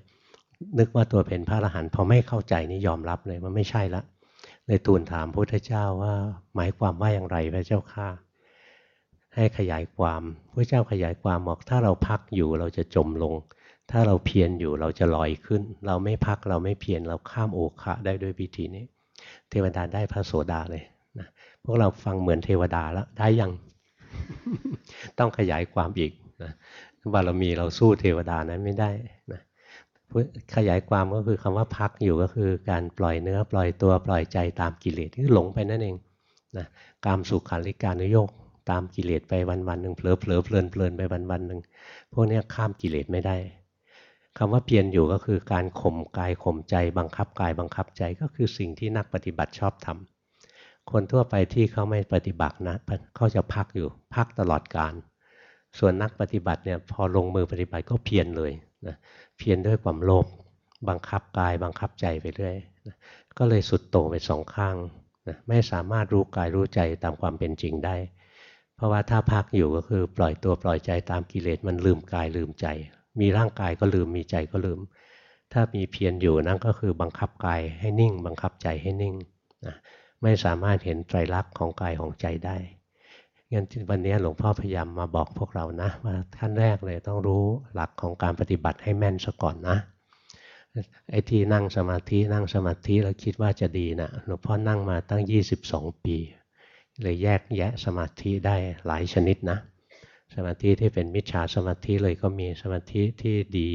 นึกว่าตัวเป็นพระอรหันต์พอไม่เข้าใจนี่ยอมรับเลยว่าไม่ใช่ละ เลยทูลถามพระพุทธเจ้าว่า หมายความว่าอย่างไรพระเจ้าข้าให้ขยายความพระเจ้าขยายความบอกถ้าเราพักอยู่เราจะจมลง ถ้าเราเพียรอยู่เราจะลอยขึ้น เราไม่พักเราไม่เพียรเราข้ามโอคะได้ด้วยวิธีนี้ เทวดาได้พระโสดาเลยนะพวกเราฟังเหมือนเทวดาแล้วได้ยัง ต้องขยายความอีกนะบารมีเราสู้เทวดานั้นไม่ได้นะ ขยายความก็คือคำว่าพักอยู่ก็คือการปล่อยเนื้อปล่อยตัวปล่อยใจตามกิเลสที่หลงไปนั่นเองนะกามสุขาริการุโยกตามกิเลสไปวันวันหนึ่งเผลอเผลอเพลินเพลินไปวันวันหนึ่งพวกนี้ข้ามกิเลสไม่ได้คำว่าเพียรอยู่ก็คือการข่มกายข่มใจ บังคับกายบังคับใจก็คือสิ่งที่นักปฏิบัติชอบทำคนทั่วไปที่เขาไม่ปฏิบัตินะเขาจะพักอยู่พักตลอดการส่วนนักปฏิบัติเนี่ยพอลงมือปฏิบัติก็เพียรเลยนะ พียรด้วยความโลภบังคับกายบังคับใจไปเรื่อยนะก็เลยสุดโต่งไปสองข้างนะไม่สามารถรู้กายรู้ใจตามความเป็นจริงได้ เพราะว่าถ้าพักอยู่ก็คือปล่อยตัวปล่อยใจตามกิเลสมันลืมกายลืมใจ มีร่างกายก็ลืมมีใจก็ลืม ถ้ามีเพียรอยู่นั่นก็คือบังคับกายให้นิ่ง บังคับใจให้นิ่งนะไม่สามารถเห็นไตรลักษณ์ของกายของใจได้ งั้นวันนี้หลวงพ่อพยายามมาบอกพวกเรานะว่าขั้นแรกเลยต้องรู้หลักของการปฏิบัติให้แม่นซะก่อนนะไอ้ที่นั่งสมาธินั่งสมาธิแล้วคิดว่าจะดีนะหลวงพ่อนั่งมาตั้ง 22 ปี เลยแยกแยะสมาธิได้หลายชนิดนะ สมาธิที่เป็นมิจฉาสมาธิเลยก็มีสมาธิที่ดี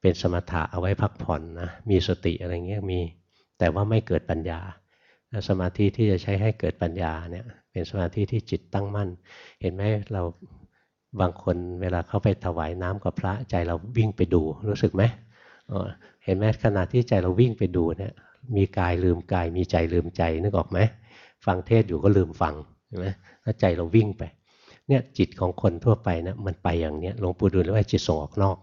เป็นสมถะเอาไว้พักผ่อนนะมีสติอะไรเงี้ยมี แต่ว่าไม่เกิดปัญญา สมาธิที่จะใช้ให้เกิดปัญญาเนี่ย เป็นสมาธิที่จิตตั้งมั่น เห็นไหมเราบางคนเวลาเข้าไปถวายน้ำกับพระใจเราวิ่งไปดูรู้สึกไหมเห็นไหมขณะที่ใจเราวิ่งไปดูเนี่ยมีกายลืมกายมีใจลืมใจนึกออกไหมฟังเทศอยู่ก็ลืมฟังเห็นไหมแล้วใจเราวิ่งไปเนี่ยจิตของคนทั่วไปนะมันไปอย่างเนี้ยหลวงปู่ดูลยว่าจิตส่งออกนอก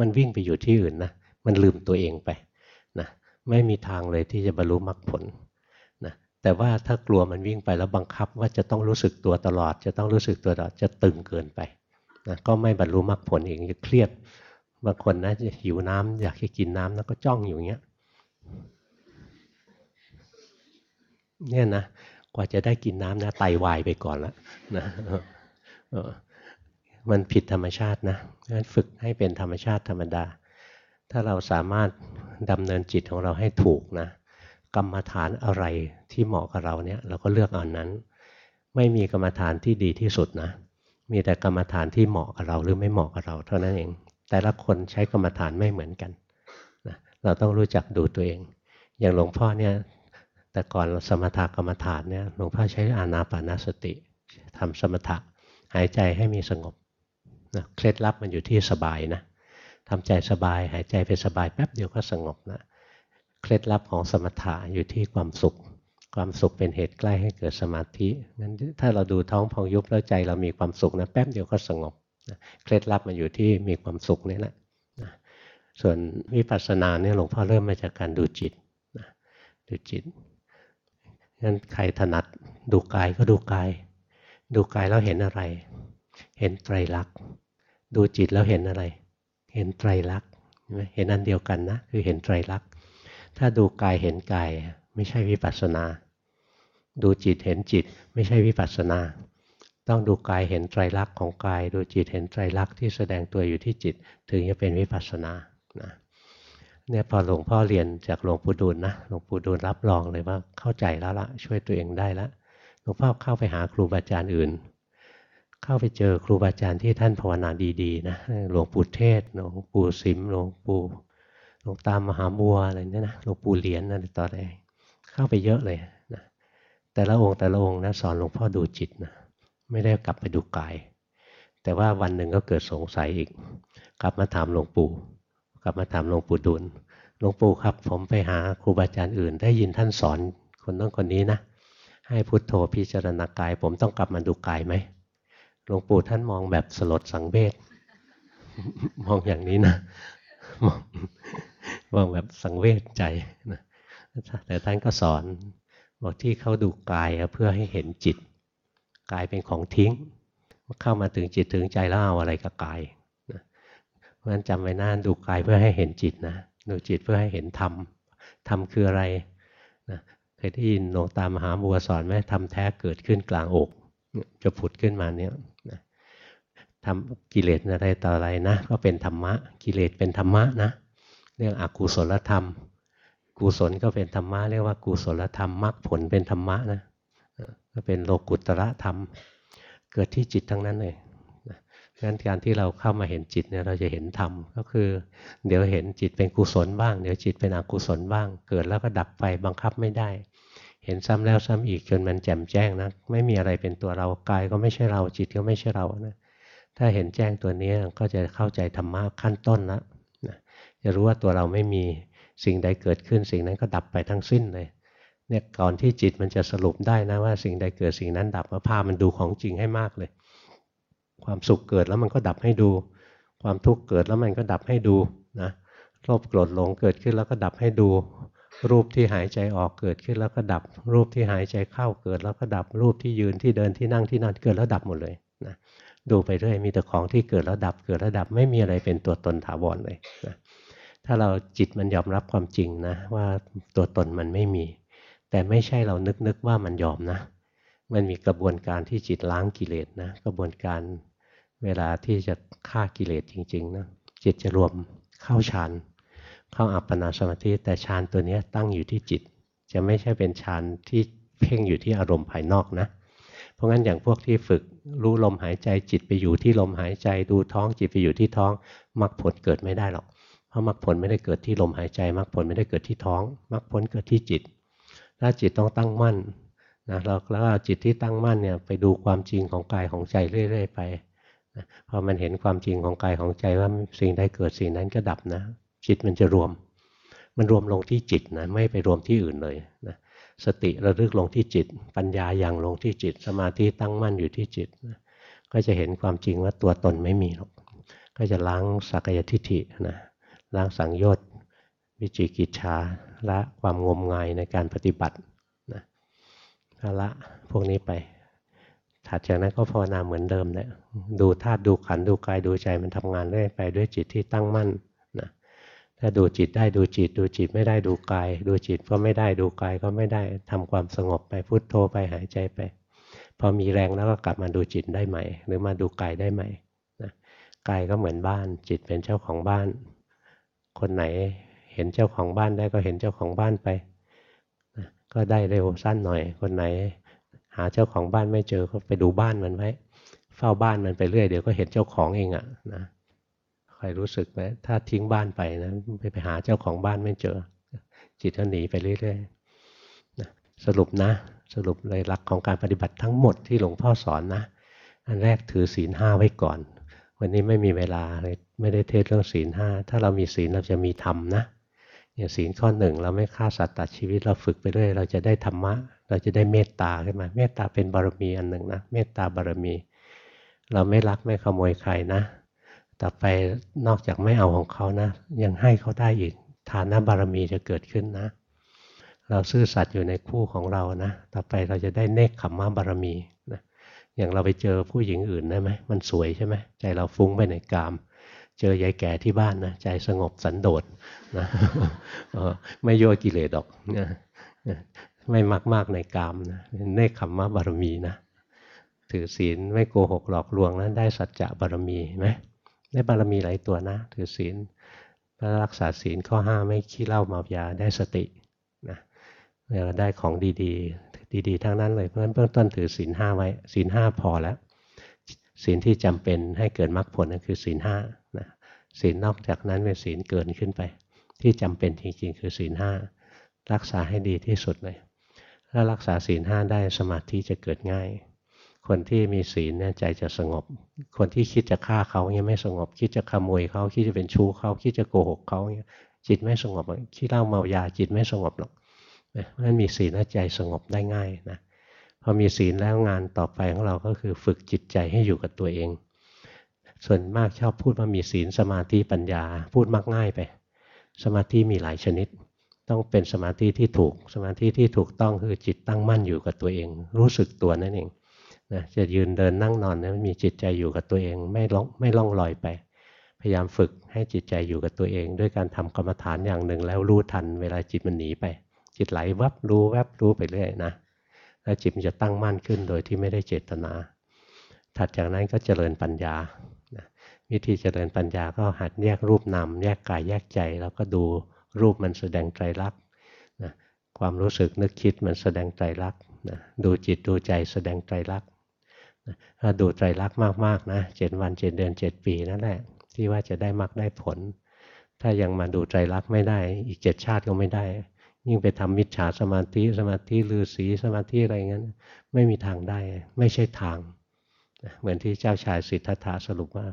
มันวิ่งไปอยู่ที่อื่นนะมันลืมตัวเองไปนะไม่มีทางเลยที่จะบรรลุมรรคผล แต่ว่าถ้ากลัวมันวิ่งไปแล้วบังคับว่าจะต้องรู้สึกตัวตลอด จะต้องรู้สึกตัวตลอดจะตึงเกินไปนะก็ไม่บรรลุมรรคผลเองจะเครียดบางคนนะจะหิวน้ำอยากจะกินน้ำแล้วก็จ้องอยู่อย่างเงี้ยเนี่ยนะกว่าจะได้กินน้ำนะไตาวายไปก่อนล้วนะมันผิดธรรมชาตินะงั้นฝึกให้เป็นธรรมชาติธรรมดา ถ้าเราสามารถดำเนินจิตของเราให้ถูกนะ กรรมฐานอะไรที่เหมาะกับเราเนี่ยเราก็เลือกอันนั้น ไม่มีกรรมฐานที่ดีที่สุดนะมีแต่กรรมฐานที่เหมาะกับเราหรือไม่เหมาะกับเรา เท่านั้นเอง แต่ละคนใช้กรรมฐานไม่เหมือนกันนะเราต้องรู้จักดูตัวเอง อย่างหลวงพ่อเนี่ยแต่ก่อนสมถกรรมฐานเนี่ยหลวงพ่อใช้อานาปานสติทำสมถะหายใจให้มีสงบนะเคล็ดลับมันอยู่ที่สบายนะทำใจสบายหายใจไปสบายแป๊บเดียวก็สงบนะ เคล็ดลับของสมถะอยู่ที่ความสุข ความสุขเป็นเหตุใกล้ให้เกิดสมาธิงั้นถ้าเราดูท้องพองยุบแล้วใจเรามีความสุขนะแป๊บเดียวก็สงบนะเคล็ดลับมันอยู่ที่มีความสุขนี่แหละนะส่วนวิปัสสนาเนี่ยหลวงพ่อเริ่มมาจากการดูจิตนะดูจิตงั้นใครถนัดดูกายก็ดูกาย ดูกายแล้วเห็นอะไร เห็นไตรลักษณ์ดูจิตแล้วเห็นอะไร เห็นไตรลักษณ์เห็นอันเดียวกันนะคือเห็นไตรลักษณ์ ถ้าดูกายเห็นกาย ไม่ใช่วิปัสสนา ดูจิตเห็นจิต ไม่ใช่วิปัสสนา ต้องดูกายเห็นไตรลักษณ์ของกาย ดูจิตเห็นไตรลักษณ์ที่แสดงตัวอยู่ที่จิต ถึงจะเป็นวิปัสสนานะเนี่ยพอหลวงพ่อเรียนจากหลวงปู่ดูลนะหลวงปู่ดูลรับรองเลยว่าเข้าใจแล้วละช่วยตัวเองได้ล้วหลวงพ่อเข้าไปหาครูบาอาจารย์อื่น เข้าไปเจอครูบาอาจารย์ที่ท่านภาวนาดีๆนะหลวงปู่เทศหลวงปู่สิมหลวงปู่ ลวงตามมหาบัวอะไรเนี่ยนะหลวงปู่เหรียญอะไรต่ออะไรเข้าไปเยอะเลยนะแต่ละองค์แต่ละองค์นะสอนหลวงพ่อดูจิตนะไม่ได้กลับไปดูกาย แต่ว่าวันหนึ่งก็เกิดสงสัยอีก กลับมาถามหลวงปู่กลับมาถามหลวงปู่ดูลหลวงปู่ครับ ผมไปหาครูบาอาจารย์อื่น ได้ยินท่านสอนคนต้องคนนี้นะให้พุทโธพิจารณากาย ผมต้องกลับมาดูกายไหมหลวงปู่ท่านมองแบบสลดสังเวชมองอย่างนี้นะมอง มองแบบสังเวชใจนะแต่ท่านก็สอนบอกที่เขาดูกายเพื่อให้เห็นจิตกายเป็นของทิ้งเข้ามาถึงจิตถึงใจแล้วเอาอะไรกับกายเพราะฉะนั้นจำไว้น่าดูกายเพื่อให้เห็นจิตนะดูจิตเพื่อให้เห็นธรรมธรรมคืออะไรนะเคยได้ยินหลวงตามหาบัวสอนไหมธรรมแท้เกิดขึ้นกลางอก จะผุดขึ้นมาเนี่ยนะทำกิเลสอะไรต่ออะไรนะ ก็เป็นธรรมะ กิเลสเป็นธรรมะนะ เรื่องอกุศลธรรม กุศลก็เป็นธรรมะเรียกว่ากุศลธรรมมรรคผลเป็นธรรมะนะก็เป็นโลกุตระธรรม เกิดที่จิตทั้งนั้นเลยงั้นการที่เราเข้ามาเห็นจิตเนี่ยเราจะเห็นธรรมก็คือ เดี๋ยวเห็นจิตเป็นกุศลบ้าง เดี๋ยวจิตเป็นอกุศลบ้าง เกิดแล้วก็ดับไปบังคับไม่ได้ เห็นซ้ำแล้วซ้ำอีกจนมันแจ่มแจ้งนะไม่มีอะไรเป็นตัวเรากายก็ไม่ใช่เราจิตก็ไม่ใช่เรานะถ้าเห็นแจ้งตัวนี้ก็จะเข้าใจธรรมะขั้นต้นแล้วนะ จะรู้ว่าตัวเราไม่มีสิ่งใดเกิดขึ้น สิ่งนั้นก็ดับไปทั้งสิ้นเลยเนี่ยก่อนที่จิตมันจะสรุปได้นะว่าสิ่งใดเกิดสิ่งนั้นดับมาพามันดูของจริงให้มากเลย ความสุขเกิดแล้วมันก็ดับให้ดู ความทุกข์เกิดแล้วมันก็ดับให้ดูนะโลภโกรธหลงเกิดขึ้นแล้วก็ดับให้ดู รูปที่หายใจออกเกิดขึ้นแล้วก็ดับ รูปที่หายใจเข้าเกิดแล้วก็ดับรูปที่ยืนที่เดินที่นั่งที่นอนเกิดแล้วดับหมดเลยนะดูไปเรื่อยมีแต่ของที่เกิดแล้วดับเกิดแล้วดับไม่มีอะไรเป็นตัวตนถาวรเลยนะ ถ้าเราจิตมันยอมรับความจริงนะ ว่าตัวตนมันไม่มี แต่ไม่ใช่เรานึกนึกว่ามันยอมนะ มันมีกระบวนการที่จิตล้างกิเลสนะกระบวนการเวลาที่จะฆ่ากิเลสจริงๆนะจิตจะรวมเข้าฌานเข้าอัปปนาสมาธิแต่ฌานตัวนี้ตั้งอยู่ที่จิต จะไม่ใช่เป็นฌานที่เพ่งอยู่ที่อารมณ์ภายนอกนะเพราะงั้นอย่างพวกที่ฝึกรู้ลมหายใจจิตไปอยู่ที่ลมหายใจดูท้องจิตไปอยู่ที่ท้องมรรคผลเกิดไม่ได้หรอก ราะมรรคผลไม่ได้เกิดที่ลมหายใจมรรคผลไม่ได้เกิดที่ท้องมรรคผลเกิดที่จิต ถ้าจิตต้องตั้งมั่นนะแล้วแล้วจิตที่ตั้งมั่นเนี่ยไปดูความจริงของกายของใจเรื่อย ๆ ไปพอมันเห็นความจริงของกายของใจว่าสิ่งใดเกิดสิ่งนั้นก็ดับนะ จิตมันจะรวม มันรวมลงที่จิตนะไม่ไปรวมที่อื่นเลยนะสติระลึกลงที่จิต ปัญญาอย่างลงที่จิต สมาธิตั้งมั่นอยู่ที่จิตนะก็จะเห็นความจริงว่าตัวตนไม่มีหรอกก็จะล้างสักยทิฏฐินะ ล้างสังโยชน์วิจิกิจชาละความงมงายในการปฏิบัตินะละพวกนี้ไป ถัดจากนั้นก็ภาวนาเหมือนเดิมเนี่ยดูธาตุดูขันดูกายดูใจมันทำงานเรื่อยไปด้วยจิตที่ตั้งมั่นนะถ้าดูจิตได้ดูจิต ดูจิตไม่ได้ดูกาย ดูจิตก็ไม่ได้ดูกายก็ไม่ได้ทำความสงบไปพุทโธไปหายใจไป พอมีแรงแล้วก็กลับมาดูจิตได้ใหม่ หรือมาดูกายได้ใหม่นะกายก็เหมือนบ้าน จิตเป็นเจ้าของบ้าน คนไหนเห็นเจ้าของบ้านได้ก็เห็นเจ้าของบ้านไป ก็ได้เร็วสั้นหน่อย คนไหน หาเจ้าของบ้านไม่เจอก็ไปดูบ้านมันไว้ เฝ้าบ้านมันไปเรื่อยเดี๋ยวก็เห็นเจ้าของเองอะนะใครรู้สึกไหมถ้าทิ้งบ้านไปนะไปไปหาเจ้าของบ้านไม่เจอ จิตก็หนีไปเรื่อยๆนะสรุปนะ สรุปเลยหลักของการปฏิบัติทั้งหมดที่หลวงพ่อสอนนะ อันแรกถือศีลห้าไว้ก่อน วันนี้ไม่มีเวลาเลยไม่ได้เทศเรื่องศีลห้าถ้าเรามีศีลเราจะมีธรรมนะอย่างศีลข้อหนึ่งเราไม่ฆ่าสัตว์ตัดชีวิตเราฝึกไปเรื่อยเราจะได้ธรรมะ เราจะได้เมตตาขึ้นมาเมตตาเป็นบารมีอันหนึ่งนะเมตตาบารมี เราไม่รักไม่ขโมยใครนะ ต่อไปนอกจากไม่เอาของเขานะ ยังให้เขาได้อีกฐานบารมีจะเกิดขึ้นนะ เราซื่อสัตย์อยู่ในคู่ของเรานะ ต่อไปเราจะได้เนคขมมะบารมี อย่างเราไปเจอผู้หญิงอื่นได้ไหมมันสวยใช่ไหมใจเราฟุ้งไปในกาม เจอยายแก่ที่บ้านนะใจสงบสันโดษนะไม่โยกิเลสดอกนะไม่มากมากในกามนะเนคขมมะบารมีนะถือศีลไม่โกหกหลอกลวงนะได้สัจจะบารมีไหมได้บารมีหลายตัวนะ ถือศีลรักษาศีลข้อห้าไม่ขี้เหล้าเมายาได้สตินะเราได้ของดี ดีๆ ทั้งนั้นเลยเพราะฉะนั้นเบื้องต้นถือศีลห้าไว้ศีลห้าพอแล้วศีลที่จำเป็นให้เกิดมรรคผลนั่นคือศีลห้านะศีลนอกจากนั้นเป็นศีลเกินขึ้นไป ที่จำเป็นจริงๆ คือศีลห้ารักษาให้ดีที่สุดเลยถ้ารักษาศีลห้าได้สมาธิจะเกิดง่าย คนที่มีศีลเนี่ยใจจะสงบ คนที่คิดจะฆ่าเขาเนี่ยไม่สงบ คิดจะขโมยเขาคิดจะเป็นชู้เขาคิดจะโกหกเขาเนี่ยจิตไม่สงบ คิดเล่าเมายาจิตไม่สงบหรอก นะนั่นมีศีลแล้วใจสงบได้ง่ายนะพอมีศีลแล้วงานต่อไปของเราก็คือฝึกจิตใจให้อยู่กับตัวเอง ส่วนมากชอบพูดว่ามีศีลสมาธิปัญญาพูดมากง่ายไป สมาธิมีหลายชนิด ต้องเป็นสมาธิที่ถูก สมาธิที่ถูกต้องคือจิตตั้งมั่นอยู่กับตัวเอง รู้สึกตัวนั่นเองนะจะยืนเดินนั่งนอนนะมีจิตใจอยู่กับตัวเองไม่ล่องไม่ล่องลอยไป พยายามฝึกให้จิตใจอยู่กับตัวเอง ด้วยการทำกรรมฐานอย่างหนึ่งแล้วรู้ทันเวลาจิตมันหนีไป จิตไหลวับรู้แวบรู้ไปเรื่อยนะแล้วจิตมันจะตั้งมั่นขึ้นโดยที่ไม่ได้เจตนา ถัดจากนั้นก็เจริญปัญญาวิธีเจริญปัญญาก็หัดแยกรูปนามแยกกายแยกใจ แล้วก็ดูรูปมันแสดงไตรลักษณ์นะความรู้สึกนึกคิดมันแสดงไตรลักษณ์นะดูจิตดูใจแสดงไตรลักษณ์ถ้าดูใจรักมากๆนะเจ็ดวันเจ็ดเดือนเจ็ดปีนั่นแหละที่ว่าจะได้มากได้ผล ถ้ายังมาดูใจรักไม่ได้ อีกเจ็ดชาติก็ไม่ได้ ยิ่งไปทำมิจฉาสมาธิสมาธิลือสีสมาธิอะไรเงี้ยไม่มีทางได้ไม่ใช่ทาง เหมือนที่เจ้าชายสิทธัตถะสรุปว่า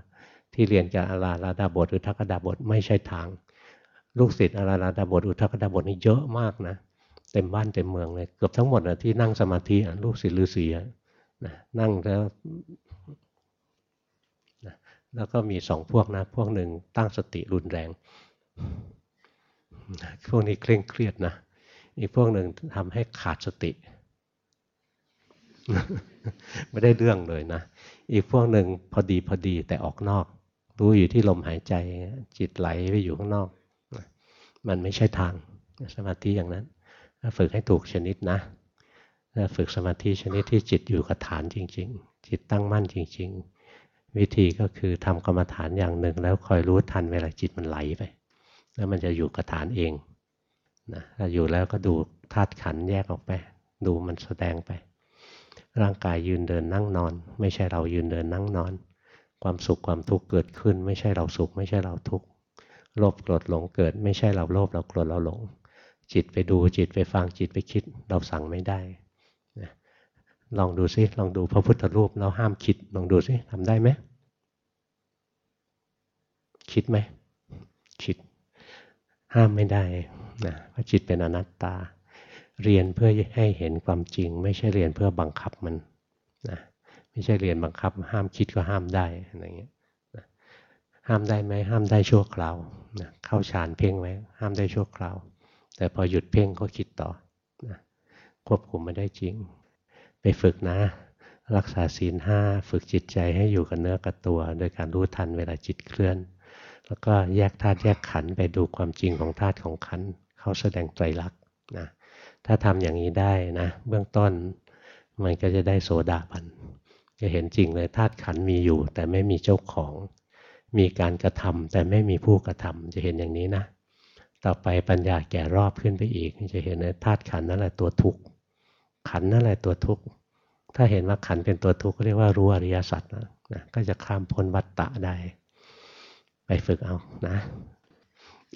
ที่เรียนกับอาราลาดาบทหรือุทกดาบทไม่ใช่ทาง ลูกศิษย์อาราลาดาบทอุทกดาบทนี่เยอะมากนะเต็มบ้านเต็มเมืองเลยเกือบทั้งหมดนะที่นั่งสมาธิลูกศิษย์ฤาษีนะนั่งแล้วนะแล้วก็มีสองพวกนะพวกหนึ่งตั้งสติรุนแรง พวกนี้เคร่งเครียดนะ อีกพวกหนึ่งทำให้ขาดสติ ไม่ได้เรื่องเลยนะ อีกพวกหนึ่งพอดีพอดีแต่ออกนอก รู้อยู่ที่ลมหายใจ จิตไหลไปอยู่ข้างนอก มันไม่ใช่ทางสมาธิอย่างนั้นฝึกให้ถูกชนิดนะฝึกสมาธิชนิดที่จิตอยู่กับฐานจริง ๆ จิตตั้งมั่นจริง ๆ วิธีก็คือทำกรรมฐานอย่างหนึ่งแล้วคอยรู้ทันเวลาจิตมันไหลไป แล้วมันจะอยู่กับฐานเองนะถ้าอยู่แล้วก็ดูธาตุขันแยกออกไป ดูมันแสดงไป ร่างกายยืนเดินนั่งนอน ไม่ใช่เรายืนเดินนั่งนอน ความสุขความทุกข์เกิดขึ้น ไม่ใช่เราสุข ไม่ใช่เราทุกข์โลภโกรธหลงเกิด ไม่ใช่เราโลภเราโกรธเราหลง จิตไปดูจิตไปฟังจิตไปคิด เราสั่งไม่ได้ลองดูซิลองดูพระพุทธรูปแล้วห้ามคิดลองดูซิทำได้ไหมคิดไหมคิด ห้ามไม่ได้นะเพราะจิตเป็นอนัตตา เรียนเพื่อให้เห็นความจริง ไม่ใช่เรียนเพื่อบังคับมันนะไม่ใช่เรียนบังคับ ห้ามคิดก็ห้ามได้อะไรเงี้ยนะห้ามได้ไหมห้ามได้ชั่วคราวนะเข้าฌานเพ่งไว้ห้ามได้ชั่วคราว แต่พอหยุดเพ่งก็คิดต่อนะควบคุมไม่ได้จริง ไปฝึกนะรักษาศีลห้าฝึกจิตใจให้อยู่กับเนื้อกับตัว โดยการรู้ทันเวลาจิตเคลื่อน แล้วก็แยกธาตุแยกขันไปดูความจริงของธาตุของขันเขาแสดงไตรลักษณ์นะถ้าทำอย่างนี้ได้นะเบื้องต้นมันก็จะได้โสดาบันจะเห็นจริงเลยธาตุขันมีอยู่ แต่ไม่มีเจ้าของ มีการกระทำแต่ไม่มีผู้กระทำจะเห็นอย่างนี้นะต่อไปปัญญาแก่รอบขึ้นไปอีก จะเห็นว่าธาตุขันนั่นแหละตัวทุกข์ขันนั่นแหละตัวทุกข์ถ้าเห็นว่าขันเป็นตัวทุกข์เรียกว่ารู้อริยสัจนะนะก็จะข้ามพ้นวัฏฏะได้ ไปฝึกเอานะ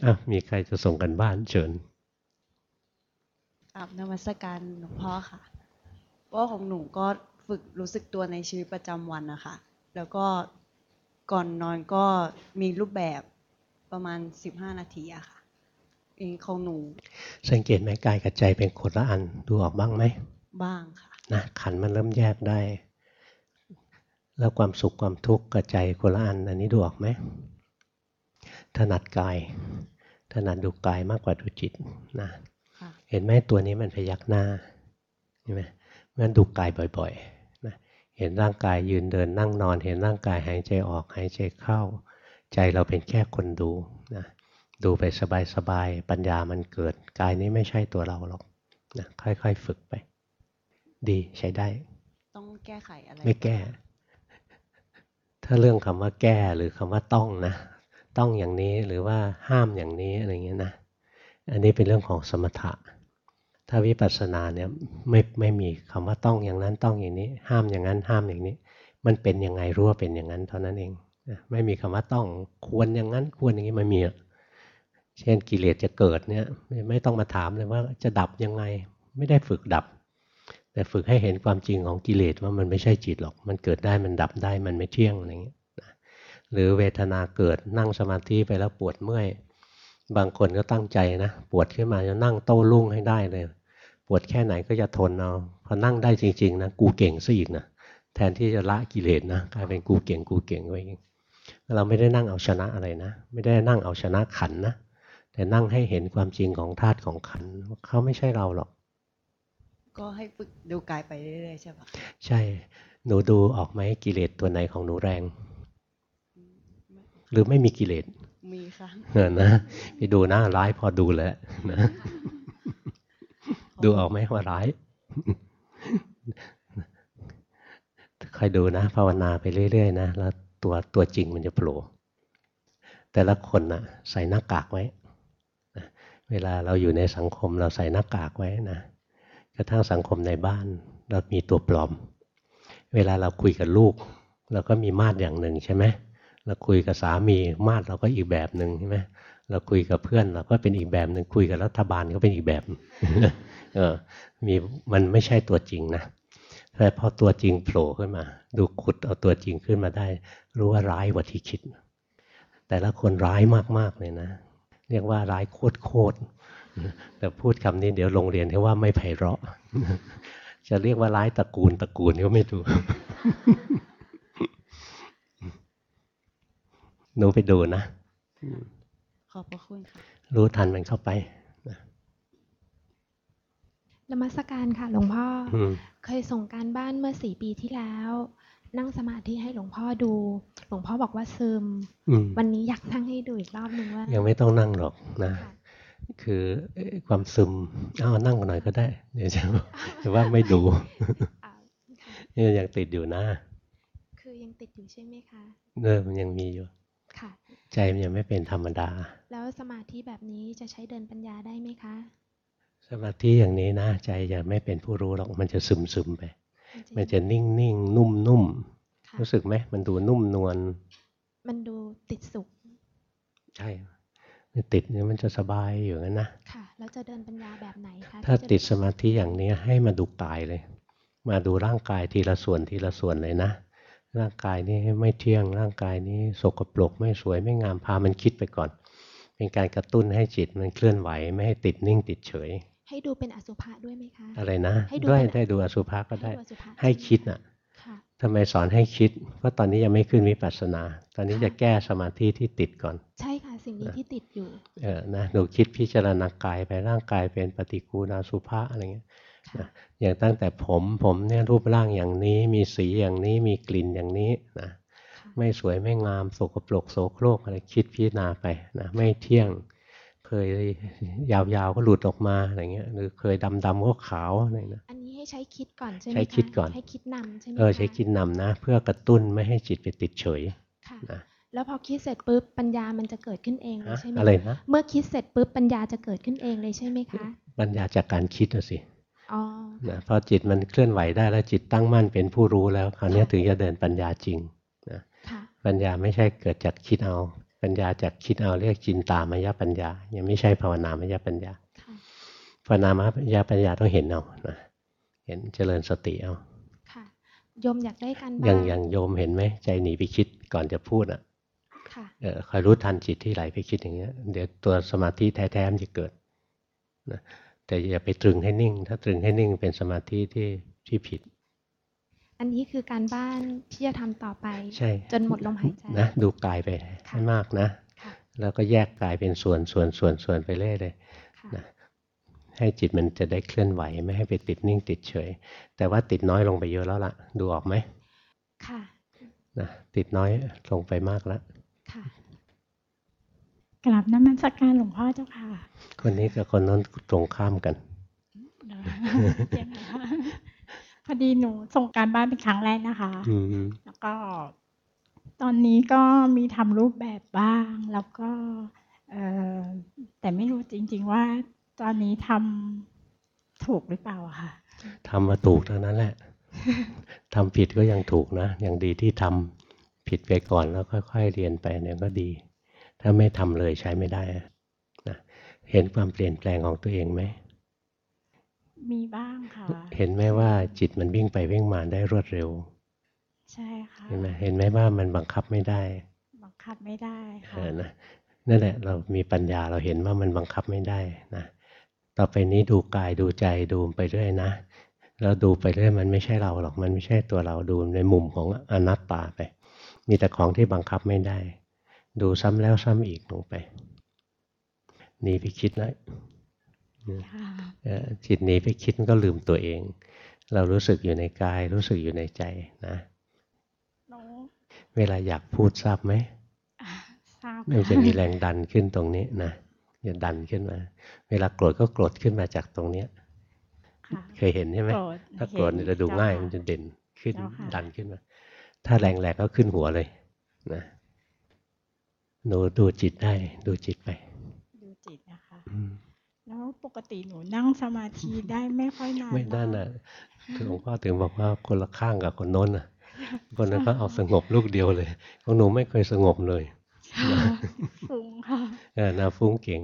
อ้าวมีใครจะส่งกันบ้านเชิญกราบนมัสการหลวงพ่อค่ะว่าของหนูก็ฝึกรู้สึกตัวในชีวิตประจำวันนะคะ แล้วก็ก่อนนอนก็มีรูปแบบประมาณ 15 นาทีอะค่ะเองของหนู สังเกตไหมกายกับใจเป็นคนละอันดูออกบ้างไหม บ้างค่ะ นะขันธ์มันเริ่มแยกได้ แล้วความสุขความทุกข์กับใจคนละอัน อันนี้ดูออกไหม ถนัดกาย ถนัดดูกายมากกว่าดูจิตนะค่ะเห็นไหมตัวนี้มันพยักหน้าเห็นไหมมันดูกายบ่อยๆนะเห็นร่างกายยืนเดินนั่งนอน เห็นร่างกายหายใจออกหายใจเข้า ใจเราเป็นแค่คนดูนะดูไปสบายๆปัญญามันเกิด กายนี้ไม่ใช่ตัวเราหรอกนะค่อยๆฝึกไป ดีใช้ได้ ต้องแก้ไขอะไร ไม่แก้ ถ้าเรื่องคำว่าแก้หรือคำว่าต้องนะ ต้องอย่างนี้หรือว่าห้ามอย่างนี้อะไรเงี้ยนะ อันนี้เป็นเรื่องของสมถะ ถ้าวิปัสสนาเนี่ยไม่ไม่มีคำว่าต้องอย่างนั้นต้องอย่างนี้ ห้ามอย่างนั้นห้ามอย่างนี้ มันเป็นยังไงรู้ว่าเป็นอย่างนั้นเท่านั้นเองไม่มีคำว่าต้องควรอย่างนั้นควรอย่างนี้ไม่มีเช่นกิเลสจะเกิดเนี่ยไม่ต้องมาถามเลยว่าจะดับยังไงไม่ได้ฝึกดับ แต่ฝึกให้เห็นความจริงของกิเลสว่ามันไม่ใช่จิตหรอก มันเกิดได้มันดับได้มันไม่เที่ยงอะไรเงี้ย หรือเวทนาเกิดนั่งสมาธิไปแล้วปวดเมื่อย บางคนก็ตั้งใจนะปวดขึ้นมาจะนั่งโต้รุ่งให้ได้เลย ปวดแค่ไหนก็จะทนเอาพอนั่งได้จริงๆนะกูเก่งซะอีกนะแทนที่จะละกิเลสนะกลายเป็นกูเก่งกูเก่งไว้เองเราไม่ได้นั่งเอาชนะอะไรนะ ไม่ได้นั่งเอาชนะขันนะแต่นั่งให้เห็นความจริงของธาตุของขันว่าเขาไม่ใช่เราหรอก ก็ให้ฝึกดูกายไปเรื่อยๆใช่ปะใช่หนูดูออกไหมกิเลสตัวไหนของหนูแรง หรือไม่มีกิเลสมีค่ะเออนะไปดูนะร้ายพอดูแล้วนะดูออกไหมว่าร้ายคอยดูนะ ภาวนาไปเรื่อยๆนะแล้วตัวตัวจริงมันจะโผล่แต่ละคนนะใส่หน้ากากไว้นะเวลาเราอยู่ในสังคมเราใส่หน้ากากไว้นะกระทั่งสังคมในบ้าน เรามีตัวปลอม เวลาเราคุยกับลูก เราก็มีมาตรอย่างหนึ่งใช่ไหมเเราคุยกับสามีมาตรเราก็อีกแบบหนึ่งใช่ไหมเราคุยกับเพื่อนเราก็เป็นอีกแบบหนึ่งคุยกับรัฐบาลก็เป็นอีกแบบเออมีมันไม่ใช่ตัวจริงนะแต่พอตัวจริงโผล่ขึ้นมา ดูขุดเอาตัวจริงขึ้นมาได้ รู้ว่าร้ายกว่าที่คิด แต่ละคนร้ายมากๆเลยนะ เรียกว่าร้ายโคตรๆแต่พูดคำนี้เดี๋ยวโรงเรียนเขาว่าไม่ไพเราะ จะเรียกว่าร้ายตระกูลตระกูลก็ไม่ถูก หนูไปดูนะ ขอบพระคุณค่ะ รู้ทันมันเข้าไปนมัสการค่ะหลวงพ่อออืมเคยส่งการบ้านเมื่อสี่ปีที่แล้ว นั่งสมาธิให้หลวงพ่อดู หลวงพ่อบอกว่าซึมอืมวันนี้อยากนั่งให้ดูอีกรอบหนึ่งว่า ยังไม่ต้องนั่งหรอกนะค่ะคือเอ่อความซึมเอานั่งกันหน่อยก็ได้ เดี๋ยวจะแต่ว่าไม่ดูอ่าค่ะนี่ยังติดอยู่นะ คือยังติดอยู่ใช่ไหมคะเออมันยังมีอยู่ค่ะ ใจมันยังไม่เป็นธรรมดา แล้วสมาธิแบบนี้จะใช้เดินปัญญาได้ไหมคะ สมาธิอย่างนี้นะใจจะไม่เป็นผู้รู้หรอกมันจะซึมซึมๆไป มันจะนิ่งนิ่งนุ่มนุ่มค่ะรู้สึกไหมมันดูนุ่มนวลมันดูติดสุข ใช่มันติดเนี่ยมันจะสบายอยู่งั้นนะค่ะแล้วจะเดินปัญญาแบบไหนคะถ้าที่จะติดสมาธิอย่างนี้ให้มาดูกายเลย มาดูร่างกายทีละส่วนทีละส่วนเลยนะ ร่างกายนี้ไม่เที่ยง ร่างกายนี้สกปรกไม่สวยไม่งามพามันคิดไปก่อน เป็นการกระตุ้นให้จิตมันเคลื่อนไหวไม่ให้ติดนิ่งติดเฉย ให้ดูเป็นอสุภะด้วยไหมคะ อะไรนะให้ดูด้วยเป็นได้ดูอสุภะก็ได้ดูอสุภะให้คิดน่ะค่ะทำไมสอนให้คิด เพราะตอนนี้ยังไม่ขึ้นวิปัสสนา ตอนนี้จะแก้สมาธิที่ติดก่อน ใช่ค่ะ สิ่งนี้ที่ติดอยู่ เออนะหนูคิดพิจารณากายไปร่างกายเป็นปฏิกูลอสุภะอะไรเงี้ยค่ะ อย่างตั้งแต่ผมผมเนี่ยรูปร่างอย่างนี้ มีสีอย่างนี้มีกลิ่นอย่างนี้นะค่ะไม่สวยไม่งามสกปรกโสโครกอะไรคิดพิจารณาไปนะไม่เที่ยงเคยยาวๆก็หลุดออกมาอะไรเงี้ยหรือเคยดำๆก็ขาวอะไรนะอันนี้ให้ใช้คิดก่อนใช่ไหมใช้คะคิดก่อนให้คิดนำใช่ไหมเออใช้ะคิดนำนะ เพื่อกระตุ้นไม่ให้จิตไปติดเฉยค่ะนะแล้วพอคิดเสร็จปุ๊บปัญญามันจะเกิดขึ้นเองเลยฮะใช่ไหมอะไรนะเมื่อคิดเสร็จปุ๊บปัญญาจะเกิดขึ้นเองเลยใช่ไหมคะปัญญาจากการคิดอะสิอ๋อ นะพอจิตมันเคลื่อนไหวได้แล้วจิตตั้งมั่นเป็นผู้รู้แล้วคราวนี้ถึงจะเดินปัญญาจริงนะค่ะปัญญาไม่ใช่เกิดจากคิดเอา ปัญญาจากคิดเอาเรียกจินตามยปัญญา ยังไม่ใช่ภาวนามยปัญญาค่ะภาวนามยาปัญญาต้องเห็นเอานะเห็นเจริญสติเอาค่ะโยมอยากได้การบ้านอย่างอย่างโยมเห็นไหมใจหนีไปคิดก่อนจะพูดอะค่ะเออคอยรู้ทันจิตที่ไหลไปคิดอย่างเงี้ย เดี๋ยวตัวสมาธิแท้ๆมันจะเกิดนะ แต่อย่าไปตรึงให้นิ่ง ถ้าตรึงให้นิ่งเป็นสมาธิที่ที่ผิด อันนี้คือการบ้านที่จะทำต่อไปใช่จนหมดลมหายใจนะดูกายไปค่ะให้มากนะค่ะแล้วก็แยกกายเป็นส่วนส่วนส่วนส่วนไปเรื่อยเลยค่ะนะให้จิตมันจะได้เคลื่อนไหวไม่ให้ไปติดนิ่งติดเฉย แต่ว่าติดน้อยลงไปเยอะแล้วล่ะ ดูออกไหมค่ะนะติดน้อยลงไปมากแล้วค่ะ กลับน้ำมันสักการหลวงพ่อเจ้าค่ะ คนนี้กับคนนั้นตรงข้ามกันเดี๋ยวยังไงคะพอดีหนูส่งการบ้านเป็นครั้งแรกนะคะอืมแล้วก็ตอนนี้ก็มีทำรูปแบบบ้าง แล้วก็เอ่อแต่ไม่รู้จริง ๆ ว่า ตอนนี้ทำถูกหรือเปล่าอะค่ะทำมาถูกเท่านั้นแหละทำผิดก็ยังถูกนะอย่างดีที่ทำผิดไปก่อนแล้วค่อย ๆ เรียนไปเนี่ยก็ดี ถ้าไม่ทำเลยใช้ไม่ได้นะเห็นความเปลี่ยนแปลงของตัวเองไหม มีบ้างค่ะ เห็นไหมว่าจิตมันวิ่งไปวิ่งมาได้รวดเร็ว ใช่ค่ะเห็นไหมเห็นไหมว่ามันบังคับไม่ได้ บังคับไม่ได้เอค่ะอนะนั่นแหละเรามีปัญญาเราเห็นว่ามันบังคับไม่ได้นะต่อไปนี้ดูกายดูใจดูไปเรื่อยนะเราดูไปเรื่อยมันไม่ใช่เราหรอกมันไม่ใช่ตัวเราดูในมุมของอนัตตาไป มีแต่ของที่บังคับไม่ได้ ดูซ้ำแล้วซ้ำอีกลงไปหนีไปคิดแล้วค่ะเอ่อจิตหนีไปคิดก็ลืมตัวเอง เรารู้สึกอยู่ในกาย รู้สึกอยู่ในใจนะหนูเวลาอยากพูดทราบไหมอ่าทราบมันจะมีแรงดันขึ้นตรงนี้นะจะดันขึ้นมา เวลาโกรธก็โกรธขึ้นมาจากตรงเนี้ยค่ะเคยเห็นใช่ไหมโกรธถ้าโกรธเนี่ยจะดูเห็นง่ายเจ้าค่ะมันจะเด่นขึ้นเจ้าค่ะดันขึ้นมา ถ้าแรงแรงก็ขึ้นหัวเลยนะ หนูดูจิตได้ ดูจิตไป ดูจิตนะคะอืมแล้วปกติหนูนั่งสมาธิได้ไม่ค่อยนานไม่นั่นมากน่ะหลวงพ่อถึงบอกว่าคนละข้างกับคนโน้นน่ะ คนนั้นก็เอาสงบลูกเดียวเลยของหนูไม่เคยสงบเลยค่ะฟุ้งค่ะเออนาฟุ้งเก่ง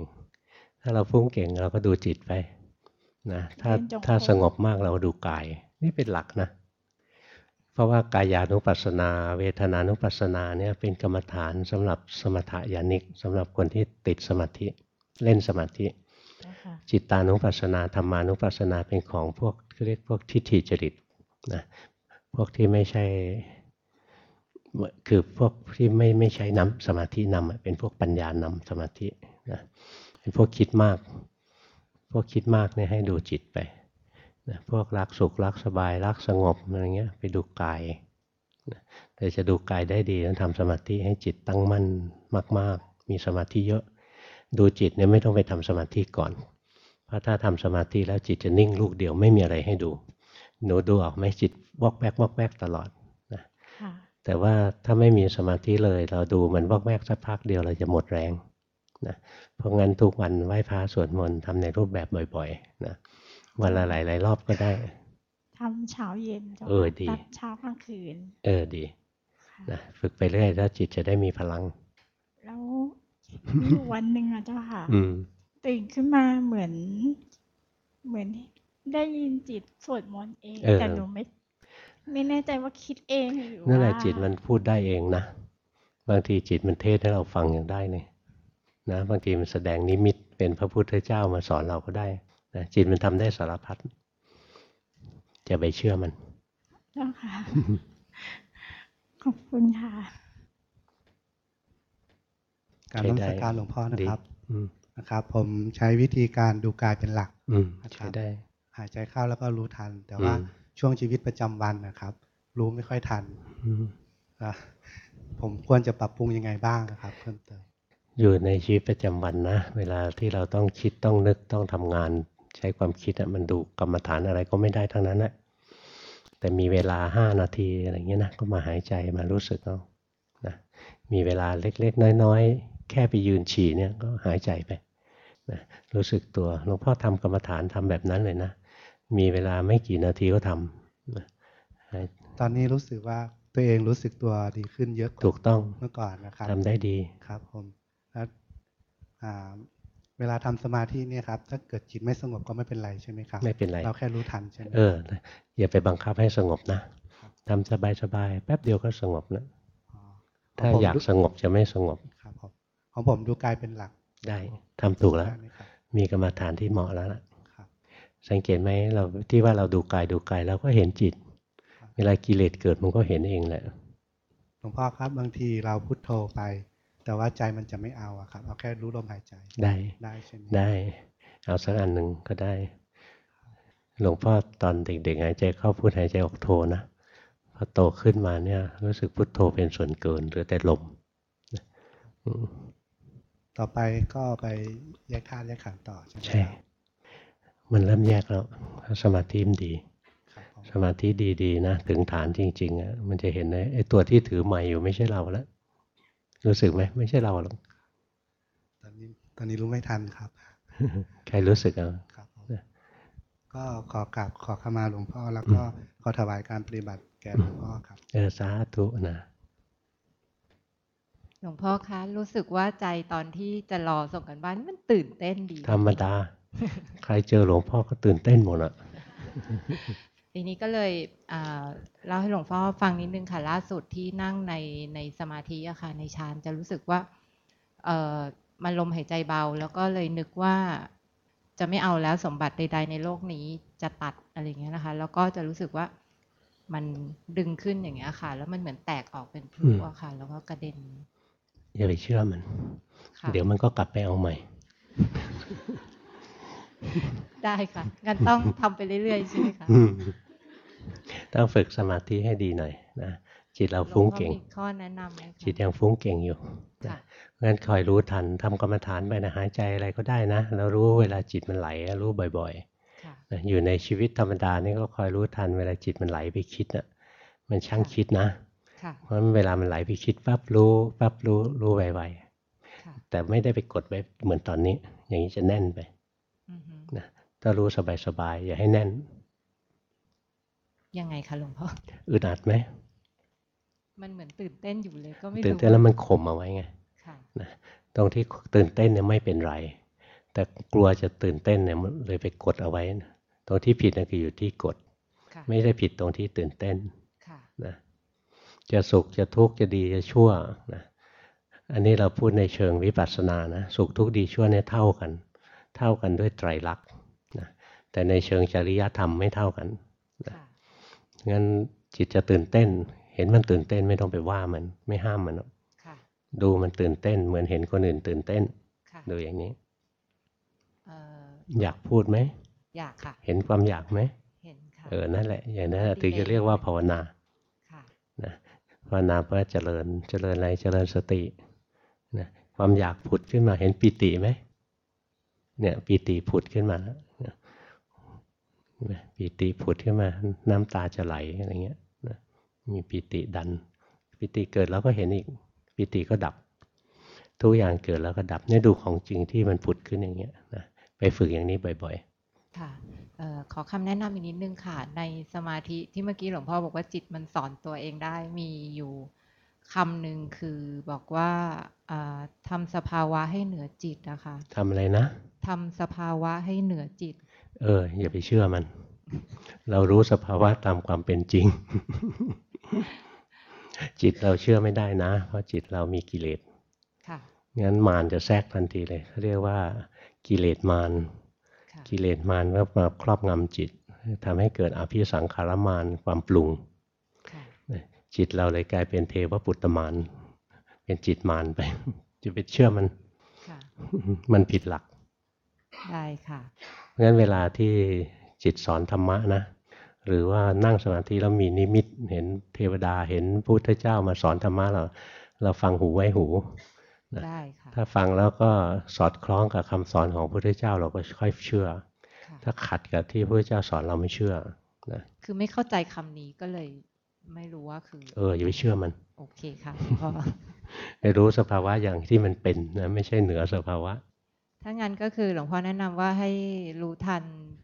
ถ้าเราฟุ้งเก่งเราก็ดูจิตไปนะถ้าเดินจงกรมถ้าสงบมากเราดูกาย นี่เป็นหลักนะ เพราะว่ากายานุปัสสนา เวทนานุปัสสนาเนี่ยเป็นกรรมฐานสำหรับสมถยานิกสำหรับคนที่ติดสมาธิเล่นสมาธิ จิตตานุปัสสนาธรรมานุปัสสนาเป็นของพวกเรียกพวกทิฏฐิจริตนะพวกที่ไม่ใช่คือพวกที่ไม่ไม่ใช้นำสมาธินำเป็นพวกปัญญานำสมาธินะเป็นพวกคิดมาก พวกคิดมากเนี่ยให้ดูจิตไป นะพวกรักสุขรักสบายรักสงบอะไรเงี้ยไปดูกายนะแต่จะดูกายได้ดีต้องทำสมาธิให้จิตตั้งมั่นมาก ๆ มีสมาธิเยอะ ดูจิตเนี่ยไม่ต้องไปทำสมาธิก่อน เพราะถ้าทำสมาธิแล้วจิตจะนิ่งลูกเดียวไม่มีอะไรให้ดู หนูดูออกไหมจิตวอกแวกวอกแวกตลอดนะค่ะแต่ว่าถ้าไม่มีสมาธิเลยเราดูมันวอกแวกสักพักเดียวเราจะหมดแรงนะเพราะงั้นทุกวันไหว้พระสวดมนต์ทำในรูปแบบบ่อยๆนะ วันละหลายๆรอบก็ได้ทำเช้าเย็นเจ้าเออค่ะดีรับเช้ากลางคืน เออดีค่ะนะฝึกไปเรื่อยแล้วจิตจะได้มีพลัง แล้วมีอยู่วันหนึ่งอะเจ้าค่ะอืมตื่นขึ้นมาเหมือน เหมือนได้ยินจิตสวดมนต์เองเออแต่หนูไม่ไม่แน่ใจว่าคิดเองหรือว่านั่นแหละจิตมันพูดได้เองนะบางทีจิตมันเทศให้เราฟังอย่างได้เลยนะบางทีมันแสดงนิมิตเป็นพระพุทธเจ้ามาสอนเราก็ได้ นะจิตมันทำได้สารพัดจะไปเชื่อมันเจ้าค่ะ ขอบคุณค่ะ การใช้นมัได้สการหลวงพ่อนะครับอืมนะครับ ผมใช้วิธีการดูกายเป็นหลักอืมครับใช้ได้หายใจเข้าแล้วก็รู้ทัน แต่ว่าอืมช่วงชีวิตประจำวันนะครับ รู้ไม่ค่อยทันอืมอะผมควรจะปรับปรุงยังไงบ้างนะครับ เพิ่มเติมอยู่ในชีวิตประจำวันนะ เวลาที่เราต้องคิดต้องนึกต้องทำงาน ใช้ความคิดอะมันดูกรรมฐานอะไรก็ไม่ได้ทั้งนั้นนะแต่มีเวลาห้านาทีอะไรเงี้ยนะก็มาหายใจมารู้สึกเอานะมีเวลาเล็กๆ น้อยๆ แค่ไปยืนฉี่เนี่ยก็หายใจไปนะรู้สึกตัวหลวงพ่อทำกรรมฐานทำแบบนั้นเลยนะ มีเวลาไม่กี่นาทีก็ทำนะหายตอนนี้รู้สึกว่าตัวเองรู้สึกตัวดีขึ้นเยอะกว่าถูกต้องเมื่อก่อนนะครับทำได้ดีครับผมแล้วอ่า เวลาทำสมาธิเนี่ยครับถ้าเกิดจิตไม่สงบก็ไม่เป็นไรใช่ไหมครับ ไม่เป็นไร เราแค่รู้ทันใช่ไหมเอออย่าไปบังคับให้สงบนะทำสบายๆแป๊บเดียวก็สงบนะอ๋อถ้าของผมอยากสงบจะไม่สงบครับผมของผมดูกายเป็นหลักได้ทำถูกแล้วได้ไหมครับมีกรรมฐานที่เหมาะแล้วล่ะครับสังเกตไหมเราที่ว่าเราดูกายดูกายเราก็เห็นจิตครับเวลากิเลสเกิดมันก็เห็นเองแหละหลวงพ่อครับบางทีเราพุทโธไป แต่ว่าใจมันจะไม่เอาอะครับ เอาแค่รู้ลมหายใจ ได้ ได้ใช่ไหมได้ เอาสักอันหนึ่งก็ได้ หลวงพ่อตอนเด็กๆหายใจเข้าพุทหายใจออกโทนะ พอโตขึ้นมาเนี่ย รู้สึกพุทโธเป็นส่วนเกินเหลือแต่ลมอืมต่อไปก็ไปแยกธาตุแยกขันธ์ต่อใช่ไหมใช่ครับมันเริ่มแยกแล้วถ้าสมาธิมันดีครับผมสมาธิดีๆนะ ถึงฐานจริงๆอะมันจะเห็นเลยไอ้ตัวที่ถือไม้อยู่ไม่ใช่เราแล้ว รู้สึกไหมไม่ใช่เราหรอกตอนนี้ตอนนี้รู้ไม่ทันครับ ใครรู้สึกเอาครับผมเนี่ยก็ขอกราบขอขมาหลวงพ่อแล้วก็ขอถวายการปฏิบัติแก่หลวงพ่อครับ เออสาธุนะหลวงพ่อคะรู้สึกว่าใจตอนที่จะรอส่งกันบ้านนี่มันตื่นเต้นดี ธรรมดา ใครเจอหลวงพ่อก็ตื่นเต้นหมดอะ ทีนี้ก็เลยอ่าเล่าให้หลวงพ่อฟังนิดนึงค่ะล่าสุดที่นั่งในในสมาธิอะค่ะในฌานจะรู้สึกว่าเออมันลมหายใจเบา แล้วก็เลยนึกว่าจะไม่เอาแล้วสมบัติใด ๆ ในโลกนี้จะตัดอะไรอย่างเงี้ยนะคะ แล้วก็จะรู้สึกว่ามันดึงขึ้นอย่างเงี้ยค่ะ แล้วมันเหมือนแตกออกเป็นพลุอะค่ะ แล้วก็กระเด็นอย่าไปเชื่อมันค่ะเดี๋ยวมันก็กลับไปเอาใหม่ ได้ค่ะงั้นต้องทำไปเรื่อยๆใช่ไหมคะอืม ต้องฝึกสมาธิให้ดีหน่อยนะจิตเราฟุ้งเก่งหลวพ่อมีข้อแนะนำไหมคะจิตยังฟุ้งเก่งอยู่ค่ะงั้นคอยรู้ทันทำกรรมฐานไปนะหายใจอะไรก็ได้นะแล้วรู้เวลาจิตมันไหลรู้บ่อยค่ะๆนะอยู่ในชีวิตธรรมดานี่ก็คอยรู้ทันเวลาจิตมันไหลไปคิดนะมันช่างคิดนะค่ะเพราะเวลามันไหลไปคิดปั๊บรู้ปั๊บรู้รู้ไวค่ะๆแต่ไม่ได้ไปกดไว้เหมือนตอนนี้ อย่างนี้จะแน่นไปอือฮึนะถ้ารู้สบายๆอย่าให้แน่น ยังไงคะหลวงพ่ออึดอัดไหมมันเหมือนตื่นเต้นอยู่เลยก็ไม่รู้ตื่นเต้นแล้วมันข่มเอาไว้ไงค่ะนะตรงที่ตื่นเต้นเนี่ยไม่เป็นไร แต่กลัวจะตื่นเต้นเนี่ยมันเลยไปกดเอาไว้นะตรงที่ผิดนะคืออยู่ที่กดค่ะไม่ได้ผิดตรงที่ตื่นเต้นค่ะนะจะสุขจะทุกข์จะดีจะชั่วนะอันนี้เราพูดในเชิงวิปัสสนานะสุขทุกข์ดีชั่วเนี่ยเท่ากัน เท่ากันด้วยไตรลักษณ์นะแต่ในเชิงจริยธรรมไม่เท่ากันค่ะ งั้นจิตจะตื่นเต้น เห็นมันตื่นเต้นไม่ต้องไปว่ามันไม่ห้ามมันหรอกค่ะดูมันตื่นเต้น เหมือนเห็นคนอื่นตื่นเต้นค่ะดูอย่างนี้เอ่ออยากพูดไหมอยากค่ะ เห็นความอยากไหมเห็นค่ะเออนั่นแหละ อย่างนั้นน่ะดีถึงจะเลยเรียกว่าภาวนาค่ะนะภาวนาเพื่อเจริญเจริญอะไรเจริญสตินะความอยากผุดขึ้นมาเห็นปีติไหมเนี่ยปีติผุดขึ้นมาแล้วนะ ปีติผุดขึ้นมา น้ำตาจะไหลอะไรเงี้ยนะมีปีติดัน ปีติเกิดแล้วก็เห็นอีก ปีติก็ดับ ทุกอย่างเกิดแล้วก็ดับเนี่ยดูของจริงที่มันผุดขึ้นอย่างเงี้ยนะไปฝึกอย่างนี้บ่อยค่ะเอ่อขอคำแนะนำอีกนิดนึงค่ะ ในสมาธิที่เมื่อกี้หลวงพ่อบอกว่าจิตมันสอนตัวเองได้มีอยู่คำหนึ่งคือบอกว่าอ่าทำสภาวะให้เหนือจิตนะคะๆทำอะไรนะทำสภาวะให้เหนือจิต เออ อย่าไปเชื่อมัน เรารู้สภาวะตามความเป็นจริง จิตเราเชื่อไม่ได้นะ เพราะจิตเรามีกิเลสค่ะงั้นมารจะแทรกทันทีเลยเขาเรียกว่ากิเลสมารค่ะกิเลสมารก็มาครอบงำจิตทำให้เกิดอภิสังขารมารความปรุงค่ะจิตเราเลยกลายเป็นเทวปุตตมารเป็นจิตมารไป จะไปเชื่อมันค่ะมันผิดหลัก ได้ค่ะเพราะฉะนั้นเวลาที่จิตสอนธรรมะนะ หรือว่านั่งสมาธิแล้วมีนิมิต เห็นเทวดาเห็นพุทธเจ้ามาสอนธรรมะเราเราฟังหูไว้หูนะได้ค่ะถ้าฟังแล้วก็สอดคล้องกับคำสอนของพระพุทธเจ้าเราก็ค่อยเชื่อค่ะถ้าขัดกับที่พระพุทธเจ้าสอนเราไม่เชื่อนะคือไม่เข้าใจคำนี้ก็เลยไม่รู้ว่าคือ เอออย่าไปเชื่อมัน โอเคค่ะหลวงพ่อให้รู้สภาวะอย่างที่มันเป็นนะไม่ใช่เหนือสภาวะ ถ้างั้นก็คือหลวงพ่อแนะนำว่าให้รู้ทัน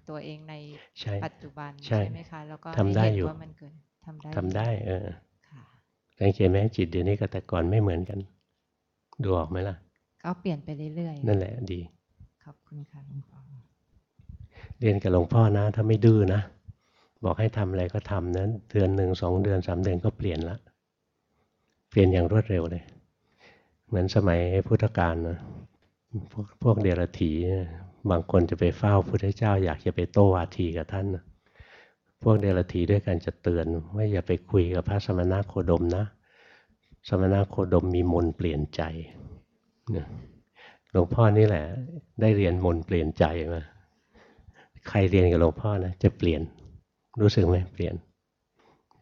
ตัวเองในใช่ปัจจุบันใช่ไหมคะแล้วก็ทำได้ให้เห็นอยู่ว่ามันเกิดทำได้ทำได้ เออค่ะสังเกตไหมจิตเดี๋ยวนี้กับแต่ก่อนไม่เหมือนกัน ดูออกไหมล่ะ ก็เปลี่ยนไปเรื่อยนั่นแหละดี ขอบคุณค่ะหลวงพ่อเรียนกับหลวงพ่อนะ ถ้าไม่ดื้อนะ บอกให้ทำอะไรก็ทำนั้นเดือนหนึ่งสองเดือนสามเดือนก็เปลี่ยนละ เปลี่ยนอย่างรวดเร็วเลย เหมือนสมัยพุทธกาลนะ พวกพวกเดรัจฉีบางคนจะไปเฝ้าพระพุทธเจ้า อยากจะไปโต้วาทีกับท่านนะพวกเดรัจฉีด้วยกันจะเตือนว่าอย่าไปคุยกับพระสมณะโคดมนะ สมณะโคดมมีมนเปลี่ยนใจหลวงพ่อนี่แหละ ได้เรียนมนเปลี่ยนใจมาใครเรียนกับหลวงพ่อนะจะเปลี่ยนรู้สึกไหมเปลี่ยน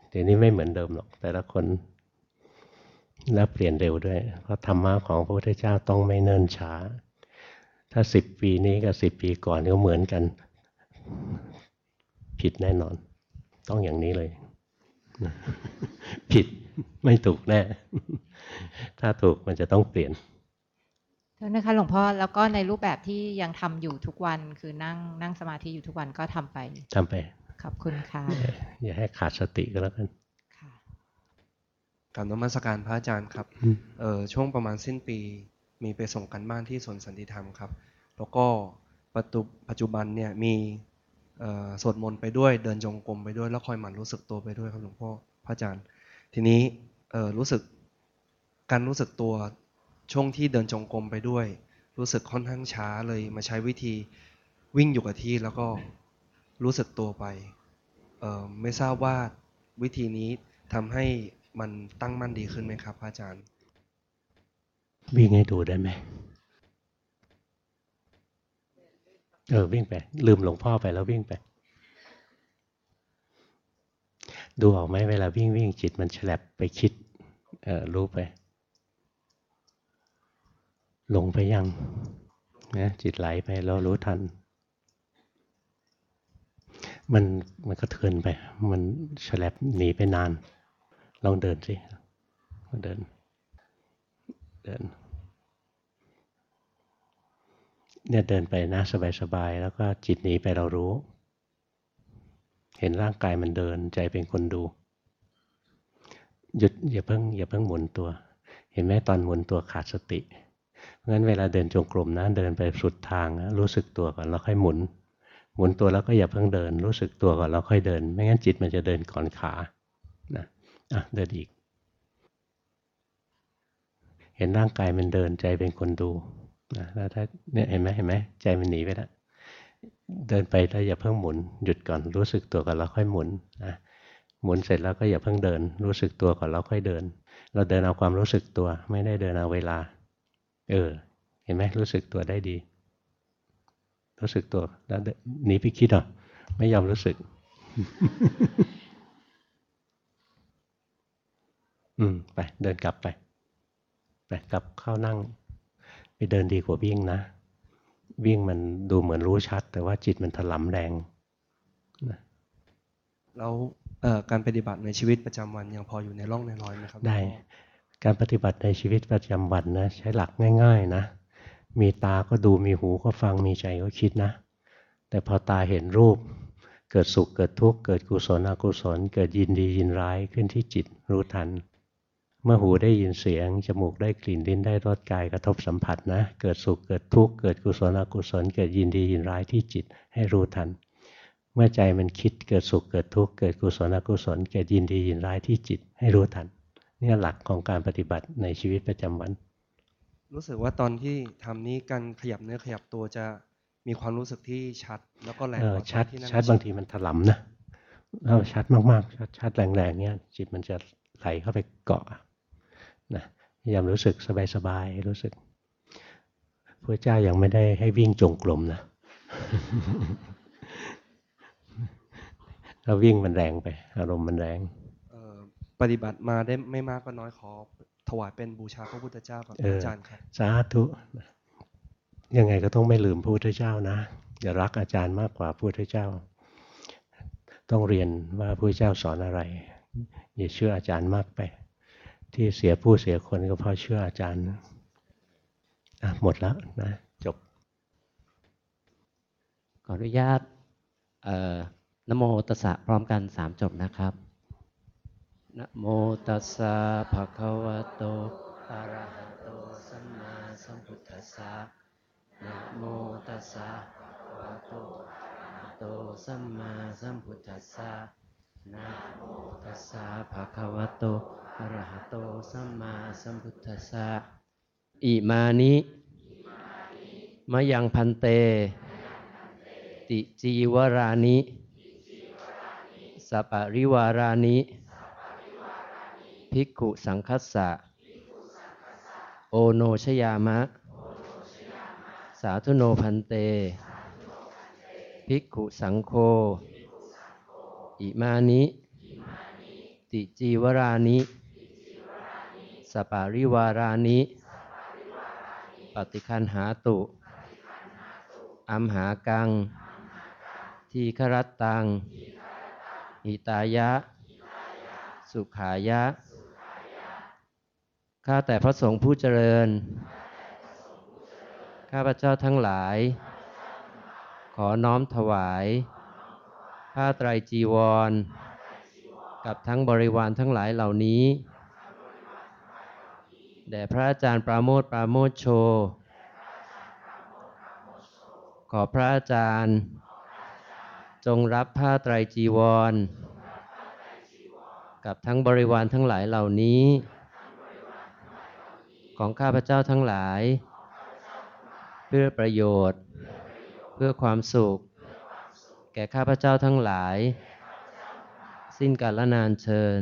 เดี๋ยวนี้ไม่เหมือนเดิมหรอก แต่ละคน แล้วเปลี่ยนเร็วด้วย เพราะธรรมะของพระพุทธเจ้าต้องไม่เนิ่นช้า ถ้าสิบปีนี้กับสิบปีก่อนก็เหมือนกัน ผิดแน่นอน ต้องอย่างนี้เลย ผิดไม่ถูกแน่ ถ้าถูกมันจะต้องเปลี่ยนโทษนะคะหลวงพ่อแล้วก็ในรูปแบบที่ยังทำอยู่ทุกวันคือนั่งนั่งสมาธิอยู่ทุกวันก็ทำไปทำไป ขอบคุณค่ะอย่าให้ขาดสติก็แล้วกันค่ะ กรารนมัสการพระอาจารย์ครับอืมเอ่อช่วงประมาณสิ้นปี มีไปส่งกันบ้านที่สวนสันติธรรมครับ แล้วก็ปัจจุปัจจุบันเนี่ยมีเอ่อสวดมนต์ไปด้วยเดินจงกรมไปด้วยแล้วคอยหมั่นรู้สึกตัวไปด้วยครับหลวงพ่อพระอาจารย์ ทีนี้เอ่อรู้สึกการรู้สึกตัวช่วงที่เดินจงกรมไปด้วย รู้สึกค่อนข้างช้าเลยมาใช้วิธีวิ่งอยู่กับที่แล้วก็รู้สึกตัวไปเอ่อไม่ทราบว่าวิธีนี้ทำให้ มันตั้งมั่นดีขึ้นไหมครับพระอาจารย์ วิ่งให้ดูได้ไหมเออวิ่งไป ลืมหลวงพ่อไปแล้ววิ่งไป ดูออกไหมเวลาวิ่งวิ่งจิตมันฉลับไปคิด เออรู้ไปหลงไปยังนะจิตไหลไปเรารู้ทัน มันมันก็เทือนไป มันฉลับหนีไปนาน ลองเดินสิเดิน เดิน เนี่ยเดินไปนะสบายๆแล้วก็จิตหนีไปเรารู้ เห็นร่างกายมันเดินใจเป็นคนดู หยุดอย่าเพิ่งอย่าเพิ่งหมุนตัว เห็นไหมตอนหมุนตัวขาดสติเพราะงั้นเวลาเดินจงกรมนะเดินไปสุดทางนะรู้สึกตัวก่อนแล้วค่อยหมุน หมุนตัวแล้วก็อย่าเพิ่งเดิน รู้สึกตัวก่อนแล้วค่อยเดิน ไม่งั้นจิตมันจะเดินก่อนขา อะเดินอีก เห็นร่างกายมันเดินใจเป็นคนดูนะแล้วถ้าเนี่ยเห็นไหมเห็นไหมใจมันหนีไปแล้วเดินไปแล้วอย่าเพิ่งหมุนหยุดก่อนรู้สึกตัวก่อนแล้วค่อยหมุนนะหมุนเสร็จแล้วก็อย่าเพิ่งเดิน รู้สึกตัวก่อนแล้วค่อยเดิน เราเดินเอาความรู้สึกตัวไม่ได้เดินเอาเวลา เออ เห็นไหมรู้สึกตัวได้ดี รู้สึกตัวแล้วหนีไปคิดหรอไม่ยอมรู้สึก อืม ไป เดินกลับไป ไปกลับเข้านั่ง ไปเดินดีกว่าวิ่งนะ วิ่งมันดูเหมือนรู้ชัด แต่ว่าจิตมันถลำแรงแล้วเอ่อการปฏิบัติในชีวิตประจำวันยังพออยู่ในร่องในรอยไหมครับ ได้หลวงพ่อการปฏิบัติในชีวิตประจำวันนะใช้หลักง่าย ๆ นะ มีตาก็ดูมีหูก็ฟังมีใจก็คิดนะ แต่พอตาเห็นรูป เกิดสุขเกิดทุกข์เกิดกุศลอกุศล เกิดยินดียินร้ายขึ้นที่จิตรู้ทัน เมื่อหูได้ยินเสียง จมูกได้กลิ่นลิ้นได้รสกายกระทบสัมผัสนะ เกิดสุขเกิดทุกข์เกิดกุศลอกุศล เกิดยินดียินร้ายที่จิตให้รู้ทัน เมื่อใจมันคิดเกิดสุขเกิดทุกข์เกิดกุศลอกุศล เกิดยินดียินร้ายที่จิตให้รู้ทันเนี่ยหลักของการปฏิบัติในชีวิตประจำวัน รู้สึกว่าตอนที่ทำนี้การขยับเนื้อขยับตัวจะมีความรู้สึกที่ชัดแล้วก็แรงเอกอว่าตอนชัดที่นั่ชัดบางทีมันถลำนะถ้าชัดมากๆชัดชัดแรงๆเนี่ยจิตมันจะไหลเข้าไปเกาะ นะพยายามรู้สึกสบายๆรู้สึกพระเจ้ายังไม่ได้ให้วิ่งจงกรมนะถ้าวิ่งมันแรงไป อารมณ์มันแรงเอ่อปฏิบัติมาได้ไม่มากก็น้อยขอถวายเป็นบูชาพระพุทธเจ้ากับเอพระออาจารย์ครับสาธุยังไงก็ต้องไม่ลืมพระพุทธเจ้านะอย่ารักอาจารย์มากกว่าพระพุทธเจ้า ต้องเรียนว่าพระพุทธเจ้าสอนอะไร อย่าเชื่ออาจารย์มากไป ที่เสียผู้เสียคนก็เพราะเชื่ออาจารย์นะหมดแล้วนะจบ ขออนุญาตนะโมตัสสะพร้อมกันสามจบนะครับนะโมตัสสะภะคะวะโตอะระหะโตสัมมาสัมพุทธัสสะนะโมตัสสสะภะคะวะโตอะระหะโตสัมมาสัมพุทธัสสะนะโมตัสสะภะคะวะโต อะระหะโตสัมมาสัมพุทธัสสะอิมานิมะยังพันเต ติจีวรานิ สัปริวารานิ ภิกขุสังคัสสะ โอโนชยามะ สาธุโนพันเต ภิกขุสังโฆ อิมานิ ติจีวรานิส ปาริวารานิปฏิคันหาตุอัมหากัง ทีครัตตังหิตายะ สุขายะ ข้าแต่พระสงฆ์ผู้เจริญ ข้าพเจ้าทั้งหลาย ขอน้อมถวาย ผ้าไตรจีวร กับทั้งบริวารทั้งหลายเหล่านี้ แด่พระอาจารย์ปราโมทปราโมทโช ขอพระอาจารย์ จงรับผ้าไตรจีวร กับทั้งบริวารทั้งหลายเหล่านี้ ของข้าพเจ้าทั้งหลาย เพื่อประโยชน์ เพื่อความสุข แก่ข้าพเจ้าทั้งหลาย สิ้นกาลนานเชิญ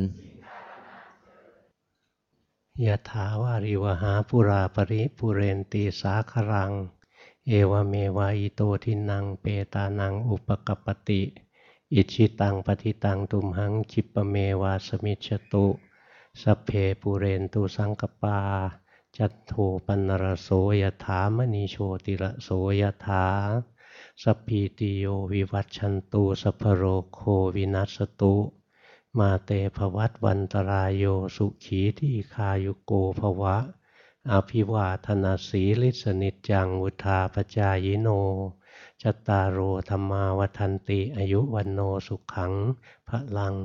ยะถาวาริวหาปุราปริปุเรนตีสาครัง เอวเมวะอิโตทินังเปตานังอุปกปติ อิชิตังปฏิตังตุมหังคิปเมวาสมิจฉตุสเพปุเรนตุสังกปา จัตโทปันรโสยถามณีโชติระโสยถาสพีติโยวิวัตชันตุสัพโรโควินัสตุ มาเตภวัตวันตรายโยสุขีที่คายุโกภวะ อภิวาธนาสีลิสนิจังวุธาปจายโนจตารโอธรรมาวัทันติอายุวันโนสุขังพระลัง